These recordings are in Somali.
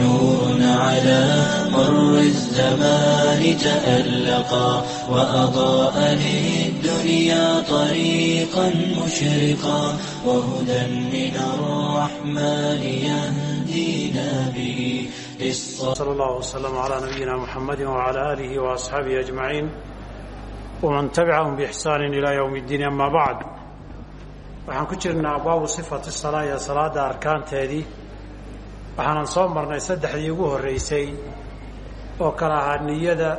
نور على مر الزمان تألقا وأضاء للدنيا طريقا مشرقا وهدى من الرحمن يهدينا به صلى الله وسلم على نبينا محمد وعلى آله وأصحابه أجمعين ومن تبعهم بإحسان إلى يوم الدين أما بعد waxaan ku jirnaa abwaabu sifati salaa iyo salaada arkaanteedii waxaanan soo marnay saddexdii ugu horreysay oo kala ahaa niyada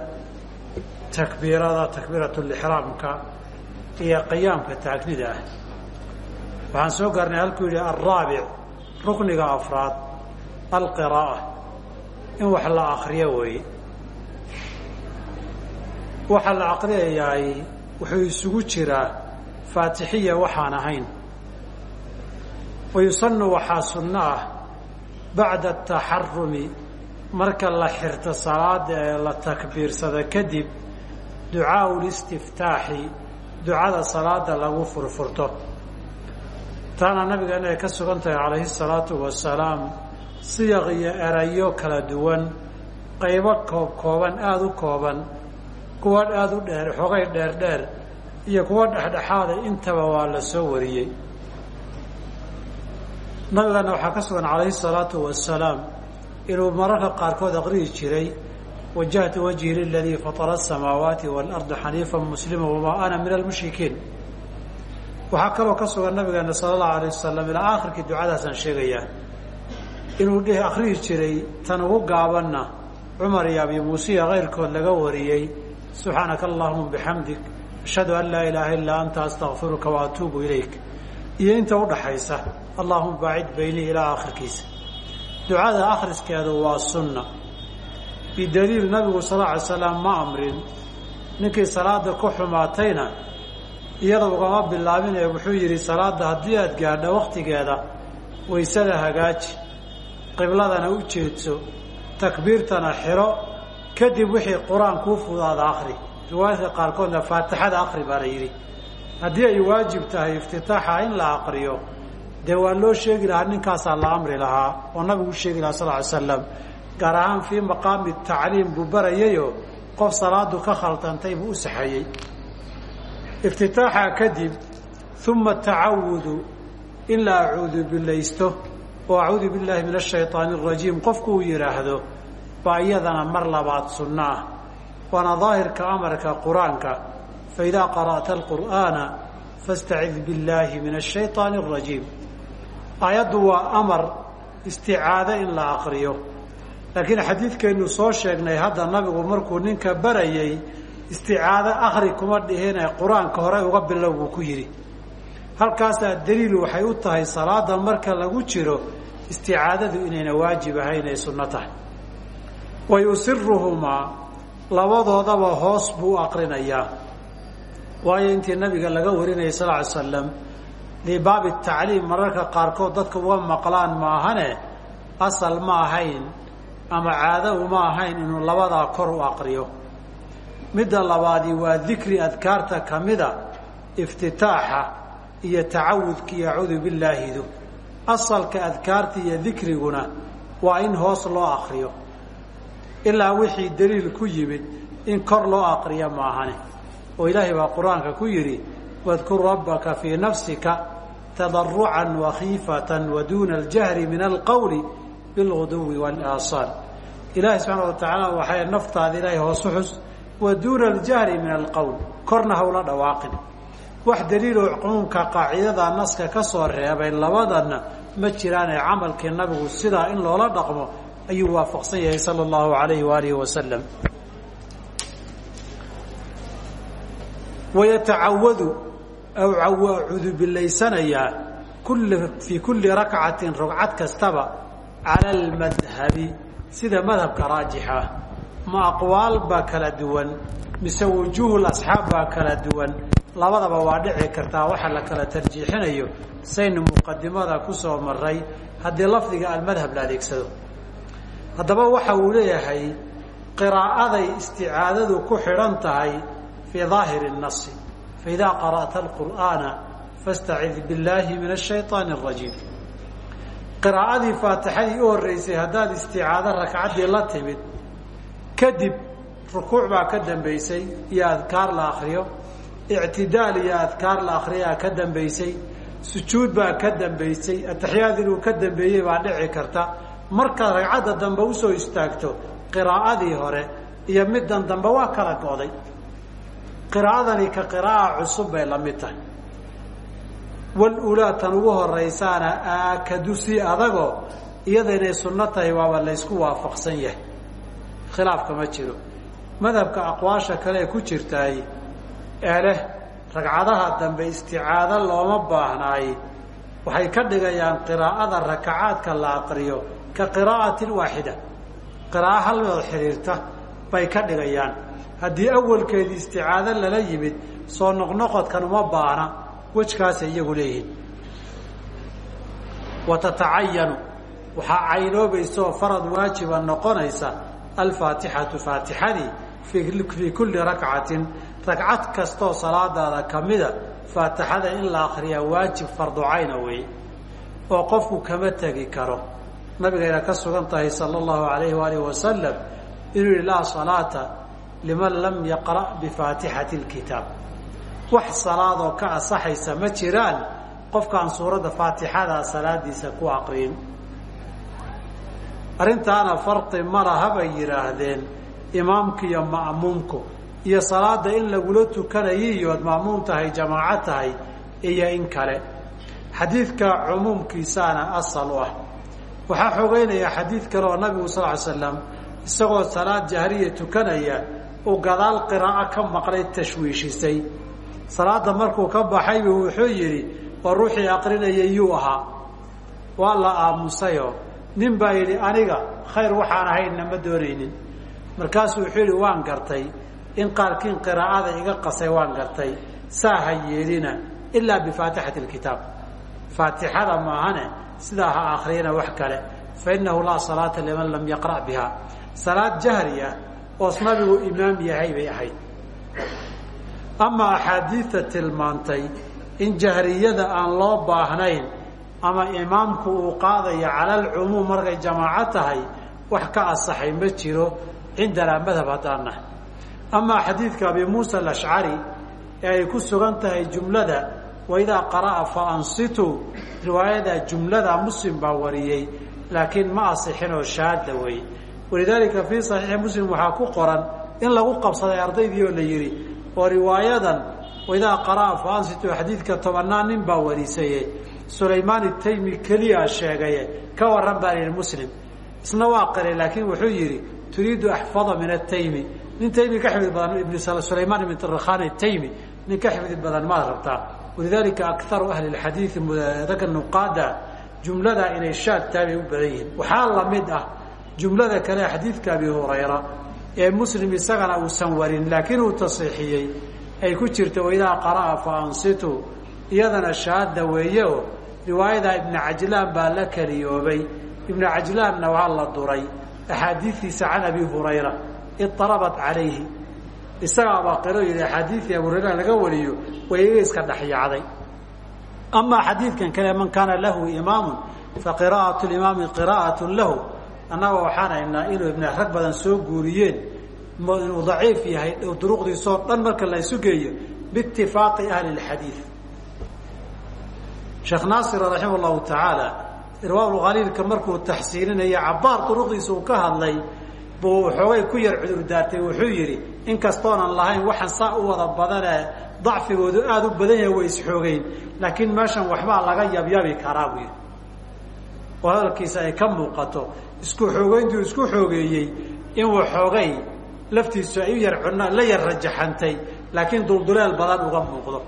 takbiirada takbiiratulixraamka iyo qiyaamka taagnida ah. Waxaan soo gaarnay halkuu yidhi alraabic rukniga afraad alqiraa'a in wax la akriyo weeye waxa la aqriyayaay wuxuu isugu jiraa faatixiya waxaan ahayn. Wayusanu waxaa sunno ah bacda ataxarumi marka la xirto salaada ee la takbiirsado kadib ducaau listiftaaxi ducada salaada lagu furfurto. Taana nabigeena ay ka sugan tahay calayhi salaatu wasalaam siyaq iyo erayo kala duwan qaybo koob kooban aada u kooban kuwa aada u dheer xogay dheer dheer iyo kuwa dhexdhexaada intaba waa la soo wariyey nabigana waxaa ka sugan calayhi salaatu wasalaam inuu mararka qaarkood aqriyi jiray wajahtu wajhi liladii fatara asamaawaati waalarda xaniifa muslima wamaa ana min almushrikiin. Waxaa kaloo ka sugan nabigeena sala allahu alayh wasalam ilaa aakhirkii ducadaasaan sheegayaa inuu dheh akriyi jiray tan ugu gaabanna cumar iyo abi muuse iyo keyrkood laga wariyey. Subxaanaka allahuma bixamdik ashhadu an laa ilaaha illaa anta astakfiruka wa ilayk. Iyo inta udhaxaysa allahuma baacid baynii ilaa aakhirkiisa. Ducada akhriskeedu waa sunna. Bidaliil nabigu sal alay slam ma amrin. Ninkii salaada ku xumaatayna iyada ugama bilaabinee wuxuu yidhi salaada haddii aad gaadho wakhtigeeda waysada hagaaji. Qibladana u jeedso. Takbiirtana xiro. Kadib wixii qur'aan kuu fudaada akri riwaayadka qaarkoodna faatixada akri baa la yidhi. Haddii ay waajib tahay iftitaaxa in la aqriyo dee waa loo sheegi lahaa ninkaasaa la amri lahaa oo nabigu u sheegi lahaa sal ly slam gaar ahaan fii maqaami tacliim buu barayayo qof salaadu ka khaldantay buu u saxeeyey. Iftitaaxa kadib uma tacawudu in la acuudu bilaysto oo acuudu billaahi min ashayطaani arajiim qofku uu yidhaahdo baa iyadana mar labaad sunno ah waana daahirka amarka qur'aanka. Faidaa qara'ta alqur'aana fastacid billaahi min ashayطaani arajiim aayaddu waa amar isticaado in la aqriyo laakiin xadiidkeennu soo sheegnay hadda nabigu markuu ninka barayay isticaado akri kuma dhihine qur'aanka hore uga bilow buu ku yidhi. Halkaasaa daliil waxay u tahay salaada marka lagu jiro isticaadadu inayna waajib ahayn ay sunno tahay. Wa yusiruhumaa labadoodaba hoos buu aqrinayaa waayo intii nabiga laga warinayay sal ly slam libaabi tacliim mararka qaarkood dadka uga maqlaan maahane asal ma ahayn ama caado uma ahayn inuu labadaa kor u aqriyo. Midda labaadi waa dikri adkaarta kamida iftitaaxa iyo tacawudka iyo acuudu billaahidu asalka adkaarta iyo dikriguna waa in hoos loo akriyo ilaa wixii daliil ku yimid in kor loo aqriyo maahane oo ilaahay baa qur'aanka ku yidhi fii nafsika tadarucan wakhiifatan wa duuna aljahri min alqowli bilguduwi waalaasaal ilaahay subxaana wa tacaala waxay naftaada ilaahay hoosu xus. Duuna aljahri min alqowl korna hawla dhawaaqin. Wax daliiloo cumuumka qaacidada naska ka soo reebay labadana ma jiraane camalkii nabigu sidaa in loola dhaqmo ayuu waafaqsan yahay sala allahu alayhi waalihi wasalam wayatacawadu aw cudubilaysanayaa fii kulli rakcatin ragcad kastaba cala almadhabi sida madhabka raajixa ma aqwaal baa kala duwan mise wujuuhul asxaab baa kala duwan labadaba waa dhici kartaa waxa la kala tarjiixinayo saynu muqadimada ku soo maray haddii lafdiga almadhab la adeegsado haddaba waxa uu leeyahay qiraa'aday isticaadadu ku xidhan tahay fii daahiri nasi faidaa qara'ta alqur'aana fastacid billaahi min ashayطaani arajiim qiraa'adii faatixadii u horreysay haddaad isticaado rakcaddii la timid kadib rukuuc baa ka dambaysay iyo adkaar la akriyo ictidaal iyo adkaar la akriyaa ka dambaysay sujuud baa ka dambaysay ataxiyaad inuu ka dambeeyey baa dhici karta markaad ragcadda dambe u soo istaagto qiraa'adii hore iyo middan dambe waa kala go'day qiraa'adani ka qiraa'a cusub bay la mid tahay. Walulaa tan ugu horaysaana aakadu si adagoo iyada inay sunno tahay waaba laysku waafaqsan yahay. Khilaafka ma jiro. Madhabka aqwaasha kale ee ku jirtaay ee leh ragcadaha dambe isticaado looma baahnaay. Waxay ka dhigayaan qiraa'ada rakacaadka la aqriyo ka qiraa'atin waaxida qiraa'o hal meod xidhiirta bay ka dhigayaan haddii awalkeedii isticaado lala yimid soo noqnoqodkan uma baahna wejkaasay iyagu leeyihiin. Wa tatacayanu waxaa caynoobaysa oo farad waajiba noqonaysa alfaatixatu faatixadii fii kulli rakcatin ragcad kastoo salaadaada kamida faatixada in la akriyaa waajib farducayna wey oo qofku kama tegi karo. Nabigayna ka sugan tahay sala allahu alayhi waalihi wasalam inuu yihi laa salaata liman lam yaqra' bifaatixati lkitaab wax salaadoo ka asaxaysa ma jiraan qofkaan suuradda faatixadaa salaadiisa ku aqriyin arrintaana farqi ma laha yidhaahdeen imaamku iyo ma'muumku. Iyo salaada in lagula tukanayo iyood ma'muum tahay jamaaco tahay iyo in kale. Xadiidka cumuumkiisaana asal u ah. Waxaa xogeynaya xadiid kale oo nabigu sal ly slam isagoo salaad jahriya tukanaya uu gadaal qiraa'o ka maqlay tashwiishisay. Salaada markuu ka baxaybu wuxuu yidhi oo ruuxii aqrinaya yuu ahaa. Waa la aamusayo. Nin baa yidhi aniga khayr waxaan ahaynna ma doonaynin. Markaasuu wuxuu yidhi waan gartay. In qaarkiin qiraa'ada iga qasay waan gartay. Saa ha yeelina ilaa bifaatixati lkitaab faatixada maahane sidaa ha akriyana wax kale. Fa innahu laa salaata liman lam yaqra' biha salaad jahri ah oos nabigu imaam yahay bay ahayd. Amaa axaadiidta tilmaantay in jahriyada aan loo baahnayn ama imaamku uu qaadayo cala alcumuum markay jamaaco tahay wax ka asaxay ma jiro cindanaa madhab haddaan nahay amaa xadiidka abi muusa alashcari ee ay ku sugan tahay jumlada waidaa qara'a fa ansituu riwaayada jumlada muslim baa wariyey laakiin ma asixin oo shaada wey walidaalika fii saxiixi muslim waxaa ku qoran in lagu qabsaday ardaydii oo la yidhi oo riwaayadan waidaa qara'a fa ansituu xadiidka tobannaan nin baa warisaye sulaymaan itaymi keliya sheegaye ka warran baa yihi muslim. Isna waa qiray laakiin wuxuu yidhi turiidu axfada min ataymi nin taymi ka xifdi badan ibn sulaymaan ibn tarkhan ataymi nin ka xifdi badan maad rabtaa walidaalika akaru ahli lxadiidi ragga nuqaada jumlada inay shaad tahay bay u badan yihiin. Waxaa la mid ah jumlada kale xadiidka abi hurayra ee muslim isagana uusan warin laakiin uu tasiixiyey ay ku jirta waidaa qara'a fa ansituu iyadana shaada weeye riwaayada ibna cajlaan baa la keliyoobay ibna cajlaanna waa la duray. Axaadiidiisa can abi hurayra iarabat calayhi. Isagaa baa qiro yidhi axaadiidii abu hurayra laga wariyo way iska dhexyaacday amaa xadiidkan kale man kaana lahu imaamu fa qiraa'atu limaami qiraa'atu lahu annaga waxaan haynaa inuu ibna rag badan soo guuriyeen inuu daciif yahay duruqdiisoo dhan marka la isu geeyo biitifaaqi ahli lxadiid sheekh naasir raximah llahu tacaala irwaabulkhaliilka markuu taxsiininaya cabbaar duruqdiisa uu ka hadlay buu xoogay ku yar cudur daartay wuxuu yidhi inkastoonan lahayn waxaan saa u wada badanee dacfigoodu aada u badan yahay way isxoogeyn laakiin meeshan waxbaa laga yabyabi karaa buu yidhi oo hadalkiisa ay ka muuqato isku xoogeyntuu isku xoogeeyey in waxoogay laftiisu ay u yar cun la yar rajaxantay laakiin dulduleel badan uga muuqdo.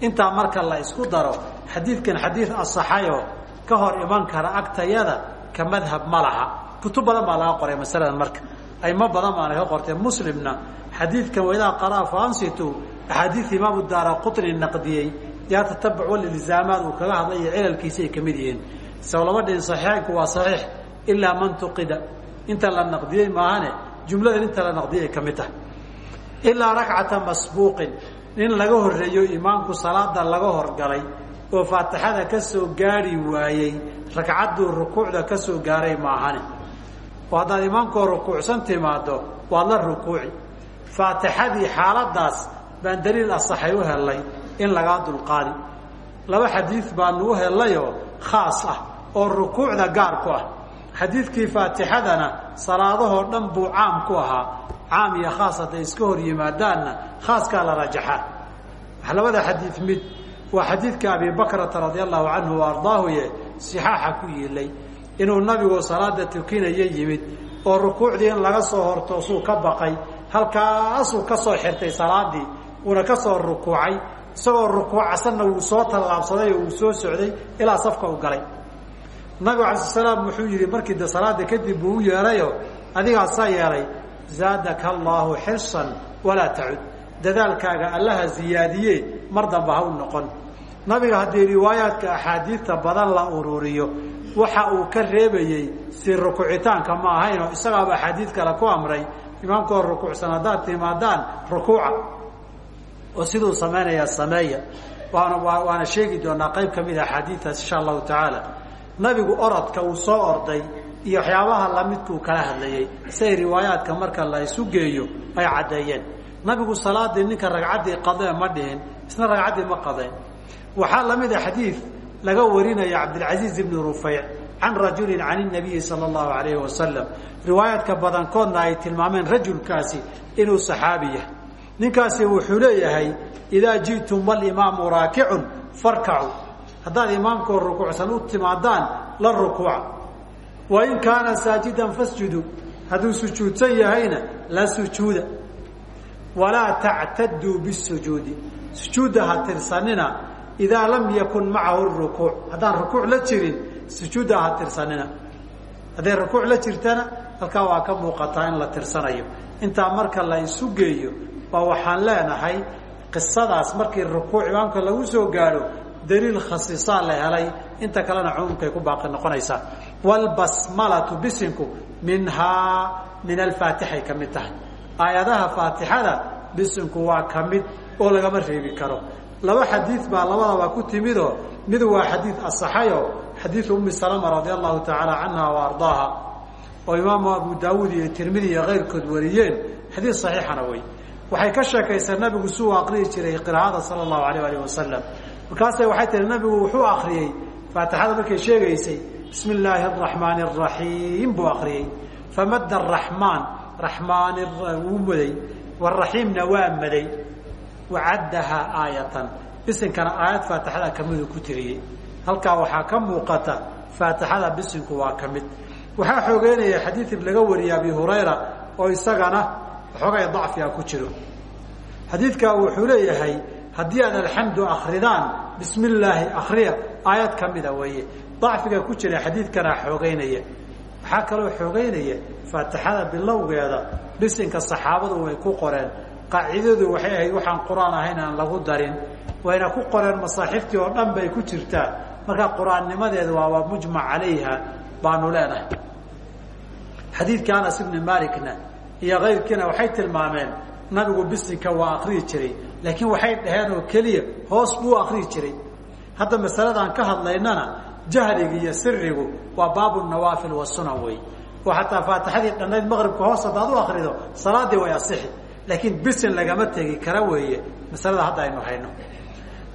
Intaa marka la isku daro xadiidkan xadiid asaxayoo ka hor iman kara agtayada ka madhab ma laha. Kutub badan baa laga qoray masaladan marka. Aymo badan baana ka qortee muslimna. Xadiidkan waidaa qaraa fa ansitu axaadiid imaamu daara qutni naqdiyey yaa tatabuc walilzaamaad uu kaga hadlay iyo cilalkiisa ay ka mid yihiin sao lama dhihin saxiixaynku waa saxiix ilaa man tuqida. Inta la naqdiyey maahane jumladan inta la naqdiyay ka mid tahay ilaa rakcata laga horreeyo imaamku salaada laga horgalay oo faatixada ka soo gaari waayey ragcadduu rukuucda ka soo gaaray maahane. Oo haddaad imaamkoo rukuucsan timaado waad la rukuuci. Faatixadii xaaladaas baan daliil asaxay u helay in lagaa dulqaadi. Laba xadiid baanu u helayoo khaas ah oo rukuucda gaar ku ah. Xadiidkii faatixadana salaadahoo dhan buu caam ku ahaa. Caam iyo khaas hadday iska hor yimaadaanna khaaskaa la rajaxaa labada xadiid mid waa xadiidka abi bakrata radia allahu canhu wa ardaahuye sixaaxa ku yiilay. Inuu nabigu salaada tukinaya yimid oo rukuucdii in laga soo hortoosuu ka baqay halkaasuu ka soo xirtay salaadii uuna ka soo rukuucay. Isagoo rukuucasanna wuu soo tallaabsaday oo uu soo socday ilaa safka u galay nabigu alay sl slaam wuxuu yidhi markii de salaada kadib buu u yeehayo adigaasaa yeelay. Zaadaka allaahu xirsan walaa tacud. Dadaalkaaga allaha ziyaadiye mar damba ha u noqon. Nabiga haddii riwaayaadka axaadiidta badan la ururiyo waxa uu ka reebayey si rukuucitaanka ma ahaynoo isagaaba axaadiid kale ku amray imaamkoo rukuucsan haddaad timaadaan rukuuca. Oo siduu samaynayaa sameeya. Waana waana sheegi doonaa qayb ka mid a axaadiidtaas insha allahu tacaala nabigu orodka uu soo orday iyo waxyaabaha lamidkuu kala hadlayey siay riwaayaadka marka la isu geeyo ay caddeeyeen. Nabigu salaadii ninka ragcaddii qadee ma dhihin isna ragcaddii ma qadeen waxaa la mid a xadiid laga warinaya cabdilcaziiz ibni rufayc can rajulin can inabiyi sala allahu alayhi wasalam riwaayaadka badankoodna ay tilmaameen rajulkaasi inuu saxaabi yahay. Ninkaasi wuxuu leeyahay idaa ji'tum walimaamu raakicun farkacuu haddaad imaamkoo rukuucsan u timaadaan la rukuuca. Wain kaana saajidan fasjuduu hadduu sujuudsan yahayna la sujuuda. Walaa tactaduu bisujuudi sujuudda ha tirsanina idaa lam yakun macahu rukuuc. Haddaan rukuuc la jirin sujuudda ha tirsanina. Hadday rukuuc la jirtana halkaa waa ka muuqataa in la tirsanayo. Intaa marka la isu geeyo baa waxaan leenahay qisadaas markii rukuuc imaamka lagu soo gaadho daliil khasiisaa la helay. Inta kalena cumuumkay ku baaqi noqonaysaa wlbasmalatu bisinku minhaa min alfaatixay ka mid tahay. Aayadaha faatixada bisinku waa ka mid oo lagama reebi karo. Laba xadiid baa labadaba ku timidoo mid waa xadiid asaxayo xadiidu umi salama radia allahu tacaala canha wa ardaaha oo imaamu abu daawuud iyo tirmidi iyo keyrkood wariyeen. Xadiid saxiixana wey. Waxay ka sheekaysaa nabigu suu aqriyi jiray qiraa'ada sala allahu alayh alih wasalam markaasay waxay tihi nabigu wuxuu akriyey faatixada markay sheegaysay bismi illaahi araxmaani araxiim buu akriyey famada araxmaan raxmaan wuu maday. Waraxiimna waa maday. Wacaddahaa aayatan. Bisinkana aayad faatixada kamiduu ku tiriyey halkaa waxaa ka muuqata faatixada bisinku waa ka mid. Waxaa xoogeynaya xadiid laga wariyay abi hurayra oo isagana waxoogay dacfiga ku jiro. Xadiidkaa wuxuu leeyahay haddii aad alxamdu akridaan bismi illaahi akriya aayad ka mida weeye. Dacfiga ku jira xadiidkanaa xoogeynaya waxaa kaloo xoogeynaya faatixada bilowgeeda. Bisinka saxaabadu way ku qoreen. Qaacidadu waxay ahayd waxaan qur'aan ahayn aan lagu darin. Wayna ku qoreen masaaxiiftii oo dhan bay ku jirtaa. Markaa qur'aannimadeeda waaba mujmac calayha baanu leenahay. Xadiidka anas malikna iyo kayrkiina waxay tilmaameen nabigu bisinka waa akriyi jiray laakiin waxay dhaheen oo keliya hoos buu akriyi jiray. Hadda masaladaan ka hadlaynana jahriga iyo sirigu waa baabu nawaafil wasunan wey oo xataa faatixadii dhannayd maqribka hoos haddaad u akrido salaadii way asixi. Laakiin bisin lagama tegi kara weeye masalada hadda aynu hayno.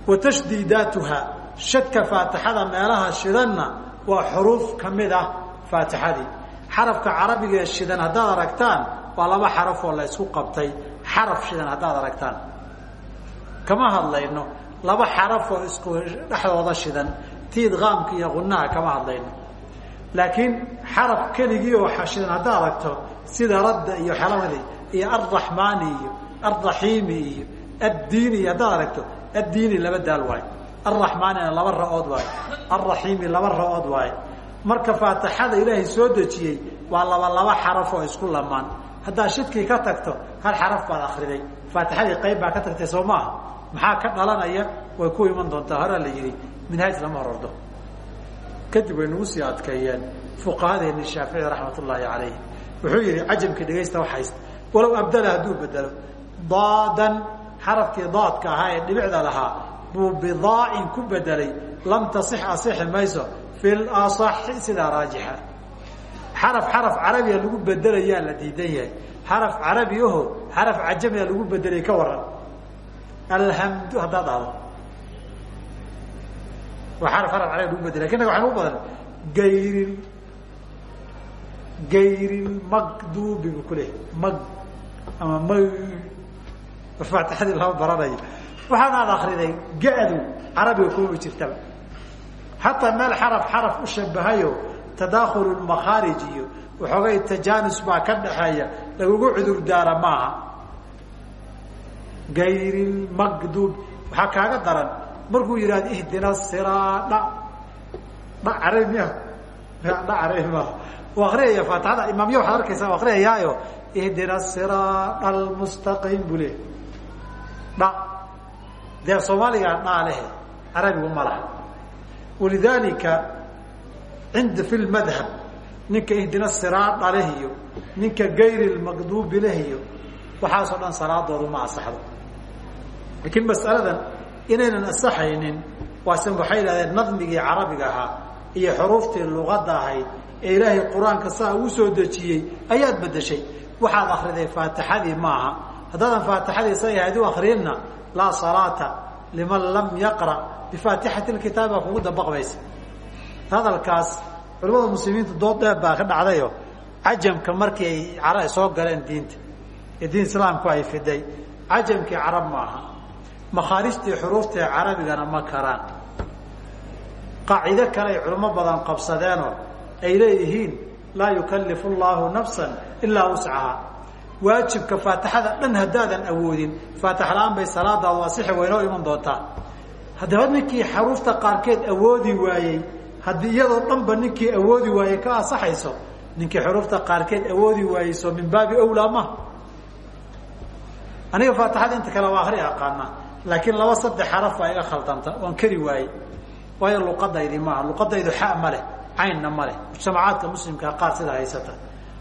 Wa tashdiidaatuha shadka faatixada meelaha shidanna waa xuruuf ka mid ah xarafka carabiga shidan haddaad aragtaan waa laba xaraf oo la ysku qabtay xaraf shidan haddaad aragtaan. Kama hadlayno laba xaraf oo isku dhexdooda shidan ti idqaamka iyo gunaha kama hadlayno. Laakiin xaraf keligii oo shidan haddaad aragto sida radda iyo xelamadi iyo alraxmaani iyo alraxiimi iyo addiini iyo haddaad aragto addiini laba daal waayo alraxmaanina laba ra'ood waayo alraxiimi laba ra'ood marka faatixada ilaahay soo dejiyey waa laba laba xaraf oo isku lamaan haddaad shidkii ka tagto hal xaraf baad akriday faatixadii qayb baa ka tagtay soo maaha? Maxaa ka dhalanaya? Way ku iman doontaa horaa la yidhi minhaaj lama horordo kadib way nagu sii adkeeyeen fuqahadeeni shaafici raxmat ullaahi calayh wuxuu yihi cajamkii dhegaysta waxays walow abdala hadduu bedelo daadan xarafkii daadka ahaa ee dhibicda lahaa buu bidaa'in ku bedelay lam tasix asixi mayso fi lasaxi sidaa raajixa xaraf xaraf carabiga lagu bedelayaa la diidan yahay. Xaraf carabi aho xaraf cajamiga lagu bedelay ka waran. Alhamdu haddaad dhahdo waa xaraf xaraf carabi lagu bedelay. Lakin naga waxaan u badan. Gayri gayrilmaqdubi bu kuleeyahy mag ama ma faatixadii lama baranayo. Waxaanaad akriday ga-du carabiga kuma jirtaba. Hataa meel xaraf xaraf u shabahayo tadakhulu lmakhaarij iyo waxoogay tajaanus baa ka dhaxeeya lagugu cudur daara maaha. Gayrilmaqdub waxaa kaaga daran markuu yidhahdo ihdina siraadha dha carabi miya. Dha carabi maaha. U akriyaya faatixada imaamya waxaad arkaysaa u akriyayaayo ihdina siraadha almustaqiim buu leey dha dee soomaaliga dhaa lehe carabigu ma laha. Walidaalika cinda fi lmadhab ninka ihdina siraadha leh iyo ninka gayri lmaqduubi leh iyo waxaasoo dhan salaadoodu ma asaxdo laakiin masaladan inaynan asaxaynin waase waxay yidhahdeen nadmigii carabiga ahaa iyo xuruuftii luqadda ahayd ee ilaahay qur'aanka saa ugu soo dejiyey ayaad bedeshay waxaad akriday faatixadii maaha haddaadan faatixadii say ahayd u akrinna laa salaata liman lam yaqra bifaatixati lkitaab baa kugu dabaqmaysa hadalkaas culamada muslimiinta dood dheer baa ka dhacdayo cajamka markii ay cara soo galeen diinta diin islaamku ay fiday cajamkii carab maaha makhaarijtii xuruufta ee carabigana ma karaan. Qaacido kale ay culimo badan qabsadeenoo ay leeyihiin laa yukallifu llahu nafsan ilaa wuscaha waajibka faatixada dhan haddaadan awoodin faatix la'aan bay salaadaadu asixi waynoo iman doontaa. Haddaba ninkii xaruufta qaarkeed awoodi waayey haddii iyadoo dhanba ninkii awoodi waayey ka asaxayso ninkii xuruufta qaarkeed awoodi waayeyso min baabi owlaa maha aniga faatixada inta kale waa akri aqaana laakiin laba saddex xaraf baa iga khaldanta waan keri waayey. Waayo luqadaydi maaha luqadaydu xa ma leh caynna ma leh. Mujtamacaadka muslimkaa qaar sida haysata.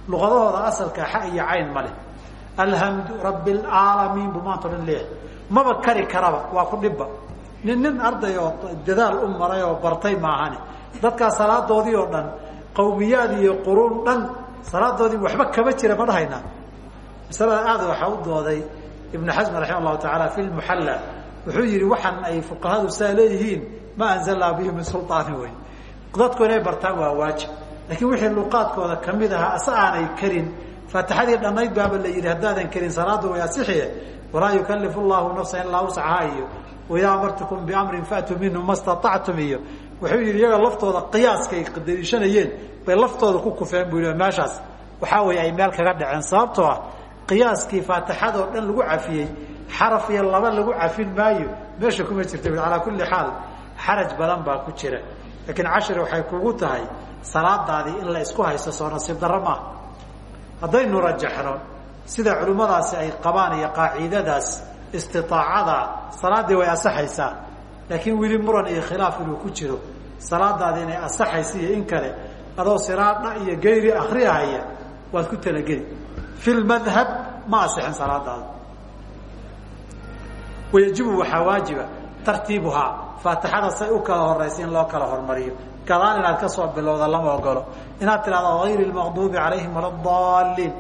Luqadahooda asalka xa iyo cayn ma leh. Alhamdu rabi lcaalamiin buu maanta o leeyahay. Maba kari karaba waa ku dhibba. Nin nin arday dadaal u maray oo bartay maahani dadkaa salaadoodii oo dhan qawmiyaad iyo quruun dhan salaadoodii waxba kama jira ma dhahaynaa masalada aada waxaa u dooday ibnu xasm raxima allahu tacaala fi lmuxalla wuxuu yihi waxaan ay fuqahadu saa leeyihiin ma anzalnaa bihi min sulطaani wey dadku inay bartaan waa waajib. Laakiin wixii luqaadkooda ka mid ahaa ase aanay karin. Faatixadii dhannayd baaba la yidhi haddaadan karin salaadu way asixiye walaa yukalifu llahu nafsa ilaa wuscahaa. Iyo waidaa amartukum biamrin faatuu minhu ma staactum iyo wuxuu yihi iyaga laftooda qiyaaskay daliishanayeen bay laftooda ku kufeen bu yii meeshaas. Waxaa weeye ay meel kaga dhaceen sababtoo ah qiyaaskii faatixadoo dhan lagu cafiyey xaraf iyo laba lagu cafin maayo meesha kuma jirta calaa kulli xaal xaraj badan baa ku jira. Laakiin cashir waxay kugu tahay salaadaadii in la isku haysto soo nasiib darro haddaynu rajaxno sida culimmadaasi ay qabaan iyo qaacidadaas istiaacada salaaddii way asaxaysaa laakiin weli muran iyo khilaaf inuu ku jiro salaadaadi inay asaxaysa iyo in kale adoo siraadha iyo gayri akriyahaya waad ku talageli. Fi lmadhab ma asixin salaadaada wayajibu waxaa waajiba tartiibuhaa faatixada say u kala horaysa in loo kala hormariyo. Gadaal inaad ka soo bilowda lama ogolo inaad tidhahdo hayr lmaqduubi calayhim wala daliin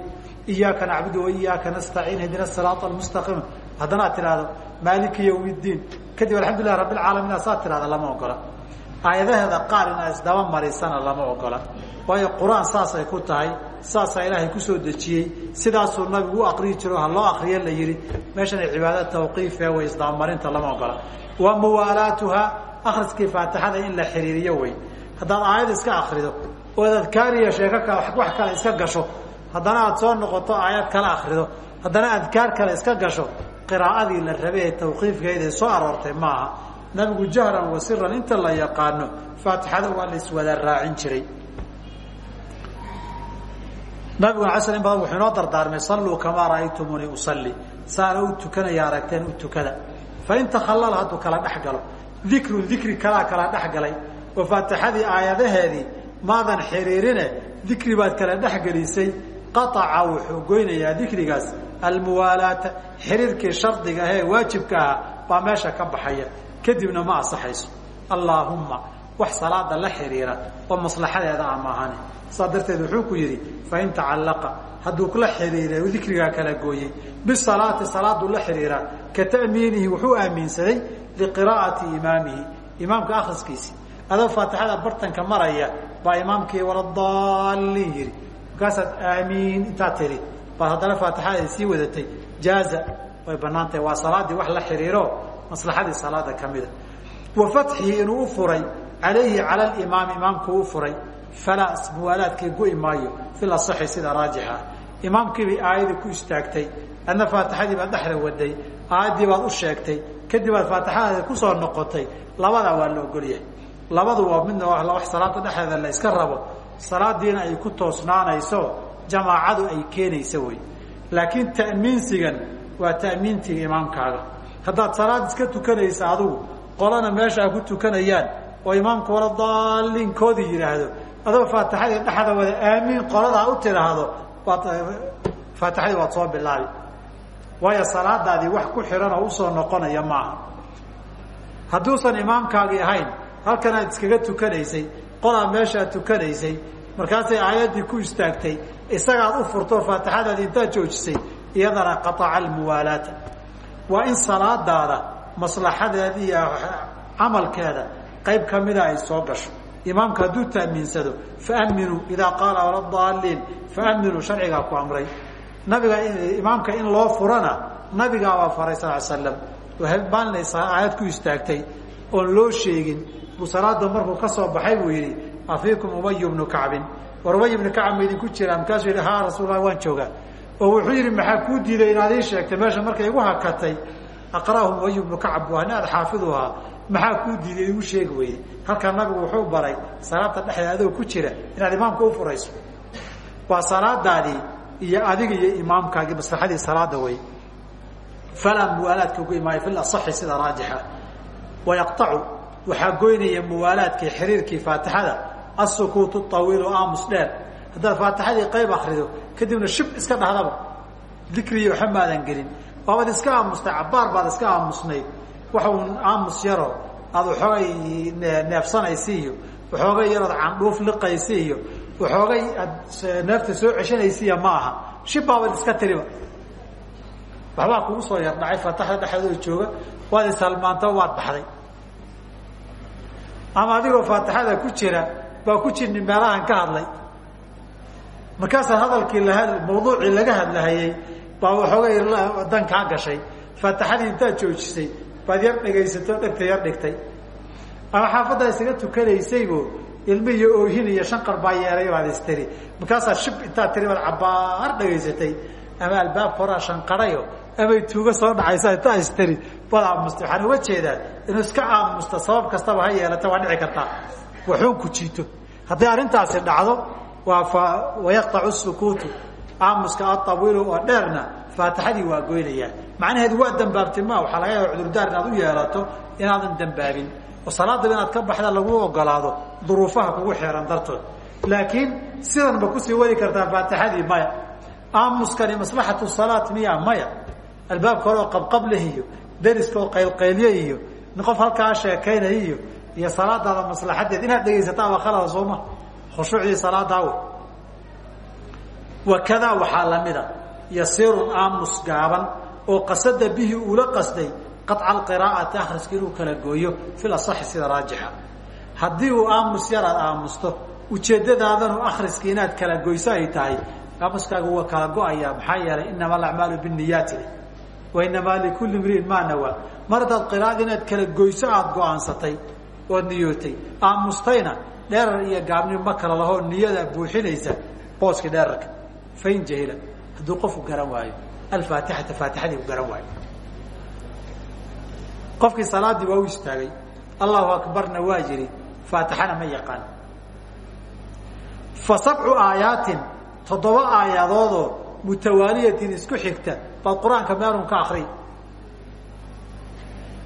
iyaaka nacbudu waiyaaka nastaciin hdina siraaa almustaqiim haddana ad tidhahdo maaliki ywm ddiin kadib alxamdulilah rabi lcaalamiin asaad tidhahda lama ogola. Aayadaheeda qaar inaad isdaba marisana lama ogola. Waayo qur'aan saasay ku tahay saasaa ilaahay ku soo dejiyey sidaasuu nabigu u akriyi jiro ha loo akriyo la yihi meeshanay cibaado tawqiife way isdabamarinta lama ogola. Wa muwaalaatuha akriskii faatixada in la xiriiriyo wey haddaad aayad iska akrido ood adkaariya sheeko kale wax kale iska gasho haddana aad soo noqoto aayad kale akrido haddana adkaar kale iska gasho qiraa'adii la rabay ee tawqiifkeeda soo aroortay maaha nabigu jahran wa siran inta la yaqaano faatixada waa la iswada raacin jiray. Nabiguna ala sl badan wuxuu inoo dardaarmay salluu kamaa ra'aytumunii usalli. Saana u tukanaya aragteen u tukada. Fain takhallala hadduu kala dhex galo dikrun dikri kalaa kala dhex galay. Oo faatixadii aayadaheedii maadan xiriirine dikri baad kala dhex gelisay qaaca wuxuu goynayaa dikrigaas. Almuwaalaata xiriirkii shardiga ahee waajibka ahaa baa meesha ka baxaya. Kadibna ma asaxayso allaahumma wax salaada la xidhiira oo maslaxadeeda a maahane saa darteed wuxuu ku yidhi fain tacallaqa hadduu kula xidhiira dikrigaa kala gooyey bisalaati salaaduu la xidhiiraa ka ta'miinihi wuxuu aaminsaday liqiraa'ati imaamihi. Imaamka akhriskiisi adoo faatixada bartanka maraya baa imaamkii waladaalin yidhi markaasaad aamiin intaad tidhi baad haddana faatixada sii wadatay jaaza way bannaan tahay waa salaaddii wax la xidhiiro maslaxadii salaada ka mida wa fatxihi inuu u furay calayhi cala alimaami imaamkuu u furay falaa muwaalaadkii go'i maayo fil asaxi sida raajixa. Imaamkiibay aayadii ku istaagtay adna faatixadii baad dhexda waday aayaddii baad u sheegtay kadib aad faatixadaadi ku soo noqotay labadaa waa la ogolyahay. Labadu waa midna wax salaada dhexdeeda la iska rabo salaadiina ay ku toosnaanayso jamaacadu ay keenaysa wey laakiin ta'miinsigan waa ta'miintiga imaamkaaga. Haddaad salaad iska tukanaysa adigu qolana meeshaa ku tukanayaan oo imaamka wala daalinkoodii yidhaahdo adoo faatixadii dhexda wada aamiin qoladaa u tidhaahdo waad faatixadii waad soo bilaabi waayo salaadaadii wax ku xihan oo u soo noqonaya maaha. Hadduusan imaamkaagii ahayn halkan aad iskaga tukanaysay qolaa meeshaad tukanaysay. Markaasay aayaddii ku istaagtay isagaad u furto faatixadaadi intaad joojisay iyadana qaaca almuwaalaata. Waa in salaadaada maslaxadeeda camalkeeda qayb kamida ay soo gasho. Imaamka hadduu taamiinsado faaminuu idaa qaala waladaaliin faaminuu sharcigaa ku amray. Nabiga imaamka in loo furana nabigaabaa faray sal slam maalinaysa aayad ku istaagtay oon loo sheegin buu salaada markuu ka soo baxay buu yidhi afiikum ubay bnu kacbin. War ubay ibnu kacab ma idinku jiraa markaasuu yidhi ha rasuulla waan joogaa. Oo wuxuu yidhi maxaa kuu diiday inaad ii sheegtay? Meesha markay igu hakatay aqra'ahum ubay ibnu kacab bu ani aad xaafidu ahaa. Maxaa kuu diiday igu sheegi weyday halkaa nabigu wuxuu baray salaada dhexdeeda adoo ku jira inaad imaamka u furayso. Waa salaadaadii iyo adiga iyo imaamkaagii maslaxadii salaada wey falaa muwaalaadka ugu imaayo fi asaxi sida raajixa wayaqtacu waxaa goynaya muwaalaadkii xiriirkii faatixada asukuutu awiilu aamus dheer. Haddaad faatixadii qayb akrido kadibna shib iska dhahdaba dikriyo waxa maadan gelin. Waabaad iska aamustay cabaar baad iska aamusnayd waxa uun aamus yaro aad waxoogay neefsanaysi iyo waxoogay yarood candhuuf liqaysi iyo waxoogay aad neefta soo ceshanaysiiya ma aha. Shib baabaad iska tiriba. Waxbaa kugu soo yar dhacay faataxda dhexdeedoo jooga waad isalmaanto waad baxday ama adigoo faatixada ku jira baa ku jirni meelahan ka hadlay. Markaasaa hadalkii la mawduucii laga hadlahayey baa waxoogay dan kaa gashay. Faatixadii intaad joojisay baad yar dhegaysato dhegta yar dhigtay. Ama xaafaddaa isaga tukanaysaybo ilmi iyo oohin iyo shanqar baa yeelay baad istiri markaasaa shib intaad tiri baad cabaar dhegaysatay ama albaabka horaa shanqarayo amay tuuga soo dhacaysa intaa istiri baad aamusta. Waxaan uga jeedaa inuu iska aamusta. Sabab kastaba ha yeelata waa dhici kartaa. Waxuun ku jiito. Hadday arrintaasi dhacdo waa wayaqtacu sukuutu. Aamuska aawiilu oo dheerna faatixadii waa goynayaa macnaheedu waa dambaabtay ma waxaa laga yaaba cudurdaar inaad u yeelato inaadan dambaabin. Oo salaadaba inaad ka baxda lagu ogolaado duruufaha kugu xeeran dartood. Laakiin sidan ma ku sii wadi kartaa faatixadii maya. Aamuskani maslaxatu salaat miya maya. Albaabka hore oo qabqableh iyo deriska oo qaylqaylye iyo qof halkaa sheekaynaya iyo iyo salaadaada maslaxadeed inaad dhegaysataaba khalada sooma khushuucdii salaadaawe wakadaa waxaa lamida yasiirun aamus gaaban oo qasada bihi uula qasday qaطca alqiraa'ati akhriska inuu kala gooyo fi lasaxi sida raajixa. Haddii uu aamus yaraad aamusto ujeeddadaadanu akhriska inaad kala goyso ay tahay. Aamuskaaga waa kala go'ayaa maxaa yeelay inama alacmaalu biniyaati wa inamaa likulli mriin maa nawaa mar haddaad qiraa'ada inaad kala goyso aada go'aansatay ood niyootay aamustayna dheerar iyo gaabni ma kala lahoo niyada buuxinaysa booskii dheerarka fain jahila hadduu qofku garan waayo alfaatixata faatixadii u garan waayo qofkii salaadii waa u istaagay allahu akbarna waa yidhi faatixana ma yaqaan fa sabcu aayaatin toddoba aayadoodoo mutawaaliyatin isku xigta baad qur'aanka meelun ka akri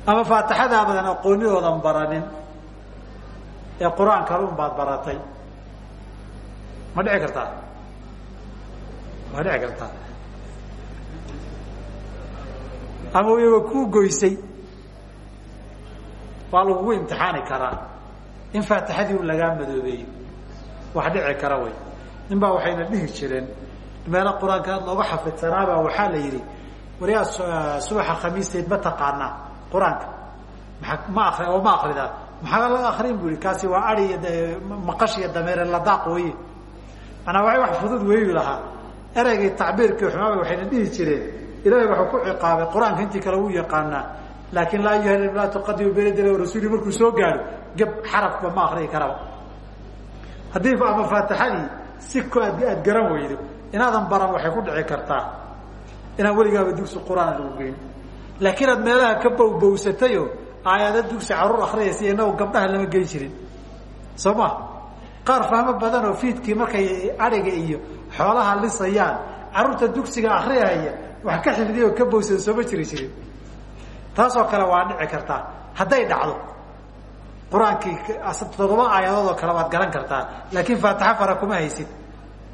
ama faatixadaabadan aqoonidoodan baranin. Ee qur'aanka run baad baratay. Ma dhici kartaa? Ma dhici kartaa? Ama iyago kuu goysay. Waa lagugu imtixaani karaa. In faatixadii un lagaa madoobeeyo wax dhici kara wey nin baa waxayna dhihi jireen meelo qur'aanka aad looga xafidsanaabaa waxaa la yidhi wariyaa subaxa khamiisteed ma taqaanaa qur'aanka. Maa ma akri oo ma akridaa maxaa laga akrin bu yihi kaasi waa ari iyo maqash iyo dameere ladaaq weye manaa waa wax fudud weeyu lahaa. Ereygii tacbiirkii xumaaba waxayna dhihi jireen. Ilaahay waxuu ku ciqaabay qur'aanka intii kale wuu yaqaanaa. Laakin laa ayuha laa tuqadimu bayna yaday rasuuli markuu soo gaaro gab xarafba ma akriyi karaba. Haddii ama faatixadii si aad garan weydo inaadan baran waxay ku dhici kartaa. Inaan weligaaba dugsi qur'aan lagu geyn. Laakiin aad meelaha ka bowbowsatayo aayada dugsi carruur akriyaysa inago gabdhaha lama geyn jirin. Soo ma? Qaar fahmo badan oo fiidkii markay adhiga iyo xoolaha lisayaan carruurta dugsiga akriyahaya wax ka xifdiya oo ka bowsada sooma jiri jirin. Taasoo kale waa dhici kartaa. Hadday dhacdo qur'aankii toddoba aayadood oo kale waad garan kartaa. Laakiin faatixa fara kuma haysid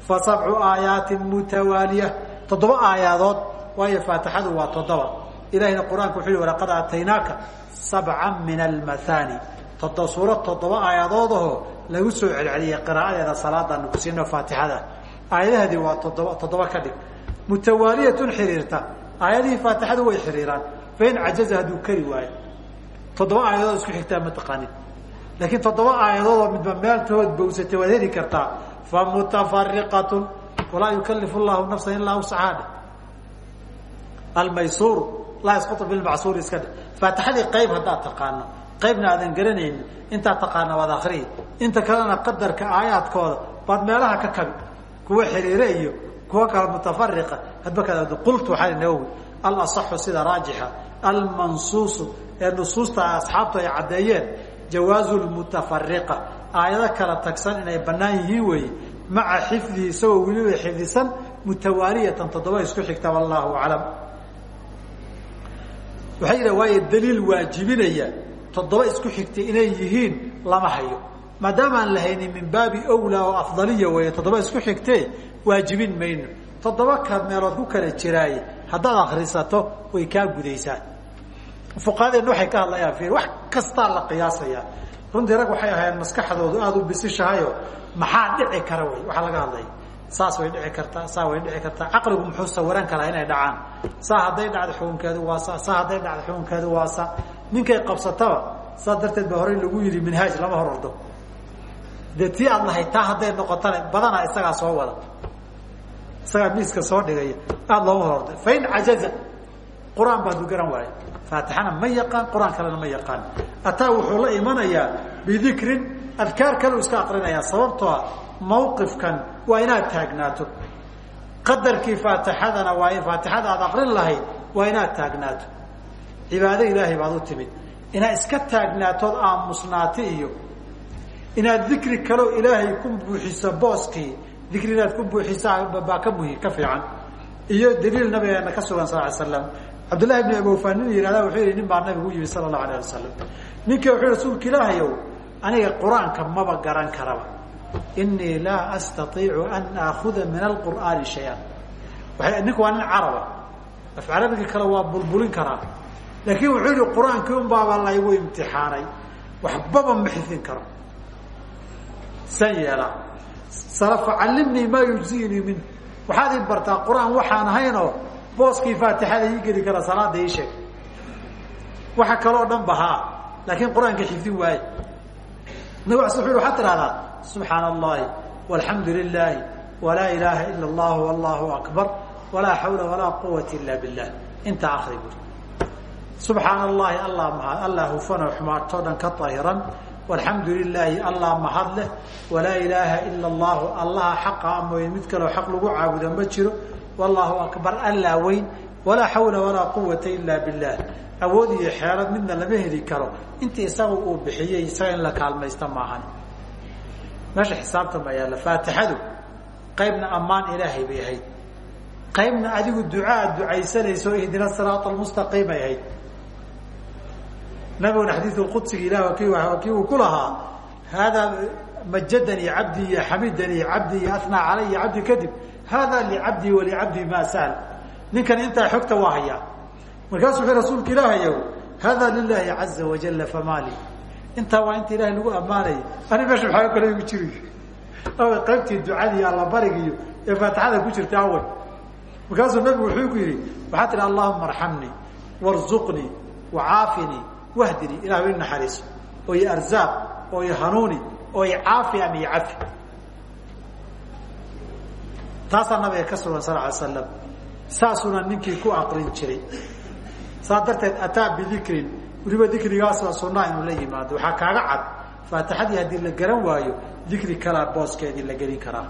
fa sabcu aayaatin mutawaaliya toddoba aayadood waayo faatixadu waa toddoba ilahina qur'aanka wuxuu yihi walaqad aataynaaka sabcan min almathani todo suurad toddoba aayadoodahoo lagu soo celceliyay qiraa'adeeda salaadaanu ku siino faatixada aayadaheedii waa toddoba toddoba ka dhig mutawaaliyatun xiriirta aayadihii faatixadu way xiriiraan fain cajaza hadduu kari waayo toddoba aayadood isku xigtaa ma taqaanin laakiin toddoba aayadoodoo midba meeltahood bawsatay waad heli kartaa fa mutafariqatun walaa yukalifu llahu nafsan ilaa wsacaadhe almaysuuru laa yasqutu bilmacsuuri iska dhe faatixadii qayb haddaad taqaano qaybna aadan garanaynin intaad taqaana waad akriyi inta kalena qadarka aayaadkooda baad meelaha ka kabi kuwa xiriire iyo kuwa kala mutafariqa hadba ka qultu waxaa nawowi alasaxu sida raajixa almansuusu ee nusuusta asxaabtu ay caddeeyeen jawaazu lmutafariqa aayado kala tagsan inay bannaan yihiin weeye maca xifdihi isagoo weliba xifdisan mutawaaliyatan toddoba isku xigta wallahu aclam. Waxay yidhaha waayo daliil waajibinaya toddoba isku xigtay inay yihiin lama hayo. Maadaama aan la haynin min baabi wlaa oo afdaliya weeye toddoba isku xigtee waajibin mayno. Toddoba ka meelood ku kala jiraaye haddaad akrisato way kaa gudaysaa fuqahadeenna waxay ka hadlayaan ir wax kastaa la qiyaasayaa runtii rag waxay ahaayeen maskaxdoodu aada u bisishahayo maxaa dhici kara wey? Waxaa laga hadlaya saas way dhici kartaa saa way dhici kartaa. Caqligu muxuu sawiran karaa inay dhacaan. Saa hadday dhacdo xukunkeedu waa sa saa hadday dhacdo xukunkeedu waa sa ninkay qabsataba saas darteed ba horey lagu yidhi minhaaj lama hor ordo. Dee tii aad lahayd taa hadday noqotana badanaa isagaa soo wada. Isagaa miiska soo dhigaya aada looma hor orday fain cajaza qur'aan baadu garan waayo faatixana ma yaqaan qur'aan kalena ma yaqaan. Ataa wuxuu la imanayaa bidikrin adkaar kale u iska aqrinayaa sababtoo a mawqifkan waa inaad taagnaato qadarkii faatixadana waa faatixada aad aqrin lahayd waa inaad taagnaato cibaado ilaahay baad u timid. Inaad iska taagnaatood aamusnaati iyo inaad dikri kaleo ilaahay ku buuxiso booskii dikri inaad ku buuxisaa baa ka muhi ka fiican. Iyo daliil nabigeena ka sugan sal ly slam cabdullahi bn abofan nin yihahda wuxuu yihi nin baa nabigu u yimi sala allahu alayh wasalam ninkii wuxuu rasuulka ilaahayow aniga qur'aanka maba garan karaba. Inii laa astaiicu an aakuda min alqur'aani shay-an. Ninku waa nin caraba. Af carabiga kale waa bulbulin karaa laakiin wuxuu yihi qur'aankii un baaba laygu imtixaanay. Waxbaba ma xifdin karo. San yeelaa facallimnii maa yujziinii min. Waxaad ii bartaa qur'aan waxaan ahaynoo booskii faatixada ii geli kara salaada ii sheeg. Waxa kaloo dhan ba haa laakiin qur'aanka xifdin waaye. Nabig as wuxu waxaad tidhahdaa subxaana allahi walxamdu lilaahi walaa ilaaha ila allahu allahu akbar walaa xawla walaa quwata ila billah. Intaa akri buri. Subxaana allahi allah mahad allah hufanoo xumaatoo dhan ka ahiran lilaahi allah mahad leh. Walaa ilaaha ila allahu allaha xaqa amooye mid kaleo xaq lagu caabudo ma jiro wallahu akbar allaa weyn walaa xawla walaa quwata ila billah. Awood iyo xeelad midna lama heli karo. Inta isaga uu bixiyey isaga in la kaalmaysta maahan. Meesha xisaabta ma yaalla. Faatixadu qaybna ammaan ilaahay bay ahayd. Qaybna adigu ducaa ducaysanayso ihdina siraat almustaqiim ay ahayd. Nabiguna xadiiu qudsiga ilah kii uu ku lahaa haadaa majadanii cabdii iyo xamidanii cabdii iyo anaa calaya cabdi kadib hada licabdii walicabdii maa sal ninkan intaa xogta waa hayaa markaasuu wuxuu rasuulka ilaahayow hada lilahi caza wajala famali intaa waa inta ilahay lagu ammaanayay ani meesha maxaa kale igu jiri away qaybtii ducadii allabarigiiyo ee faatixada ku jirta away markaasuu nabigu wuxuu ku yidhi waxaa tihi allahuma arxamnii warzuqnii wacaafinii wahdinii ilah i naxariiso oo i arzaaq oo i hanuuni oo i caafi ama i cafi taasaa nabiga ka sugan sal ly slam saasuuna ninkii ku aqrin jiray. Saa darteed ataa bidikrin weliba dikrigaasoo sunaa inuu la yimaado. Waxaa kaaga cad faatixadii haddii la garan waayo dikri kalaa booskeedii la gelin karaa.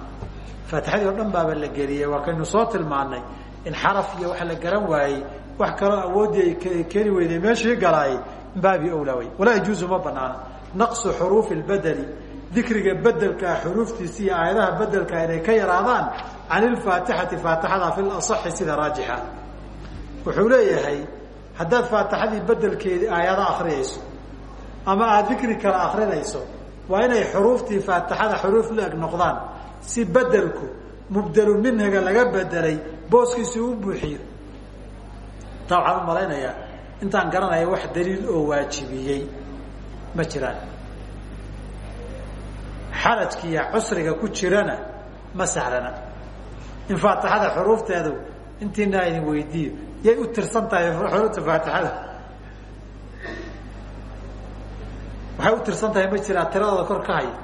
Faatixadii oo dhan baaba la geliyey. Waa kaynu soo tilmaanay in xaraf iyo waxa la garan waayey wax kaloo awooddii ay keeni weyday meeshii galaayay min baabi owlaa wey walaa yajuuzu ma banaana naqsu xuruufi lbedeli dikriga bedelkaa xuruuftiisa iyo aayadaha bedelka inay ka yaraadaan can ilfaatixati faatixada fi lasaxi sida raajixa wuxuu leeyahay haddaad faatixadii bedelkeedii aayado akriyayso ama aada dikri kale akrinayso waa inay xuruuftii faatixada xuruuf la-eg noqdaan si bedelku mubdelu minhaga laga bedelay booskiisi u buuxiyo taa waxaan u malaynayaa intaan garanaya wax daliil oo waajibiyey ma jiraan xarajkiiyo cusriga ku jirana ma sahlana in faatixada xuruufteedu intiina idin weydiiyo. Yay u tirsan tahay xuruufta faatixada waxay u tirsan tahay ma jiraa tiradooda kor ka haya.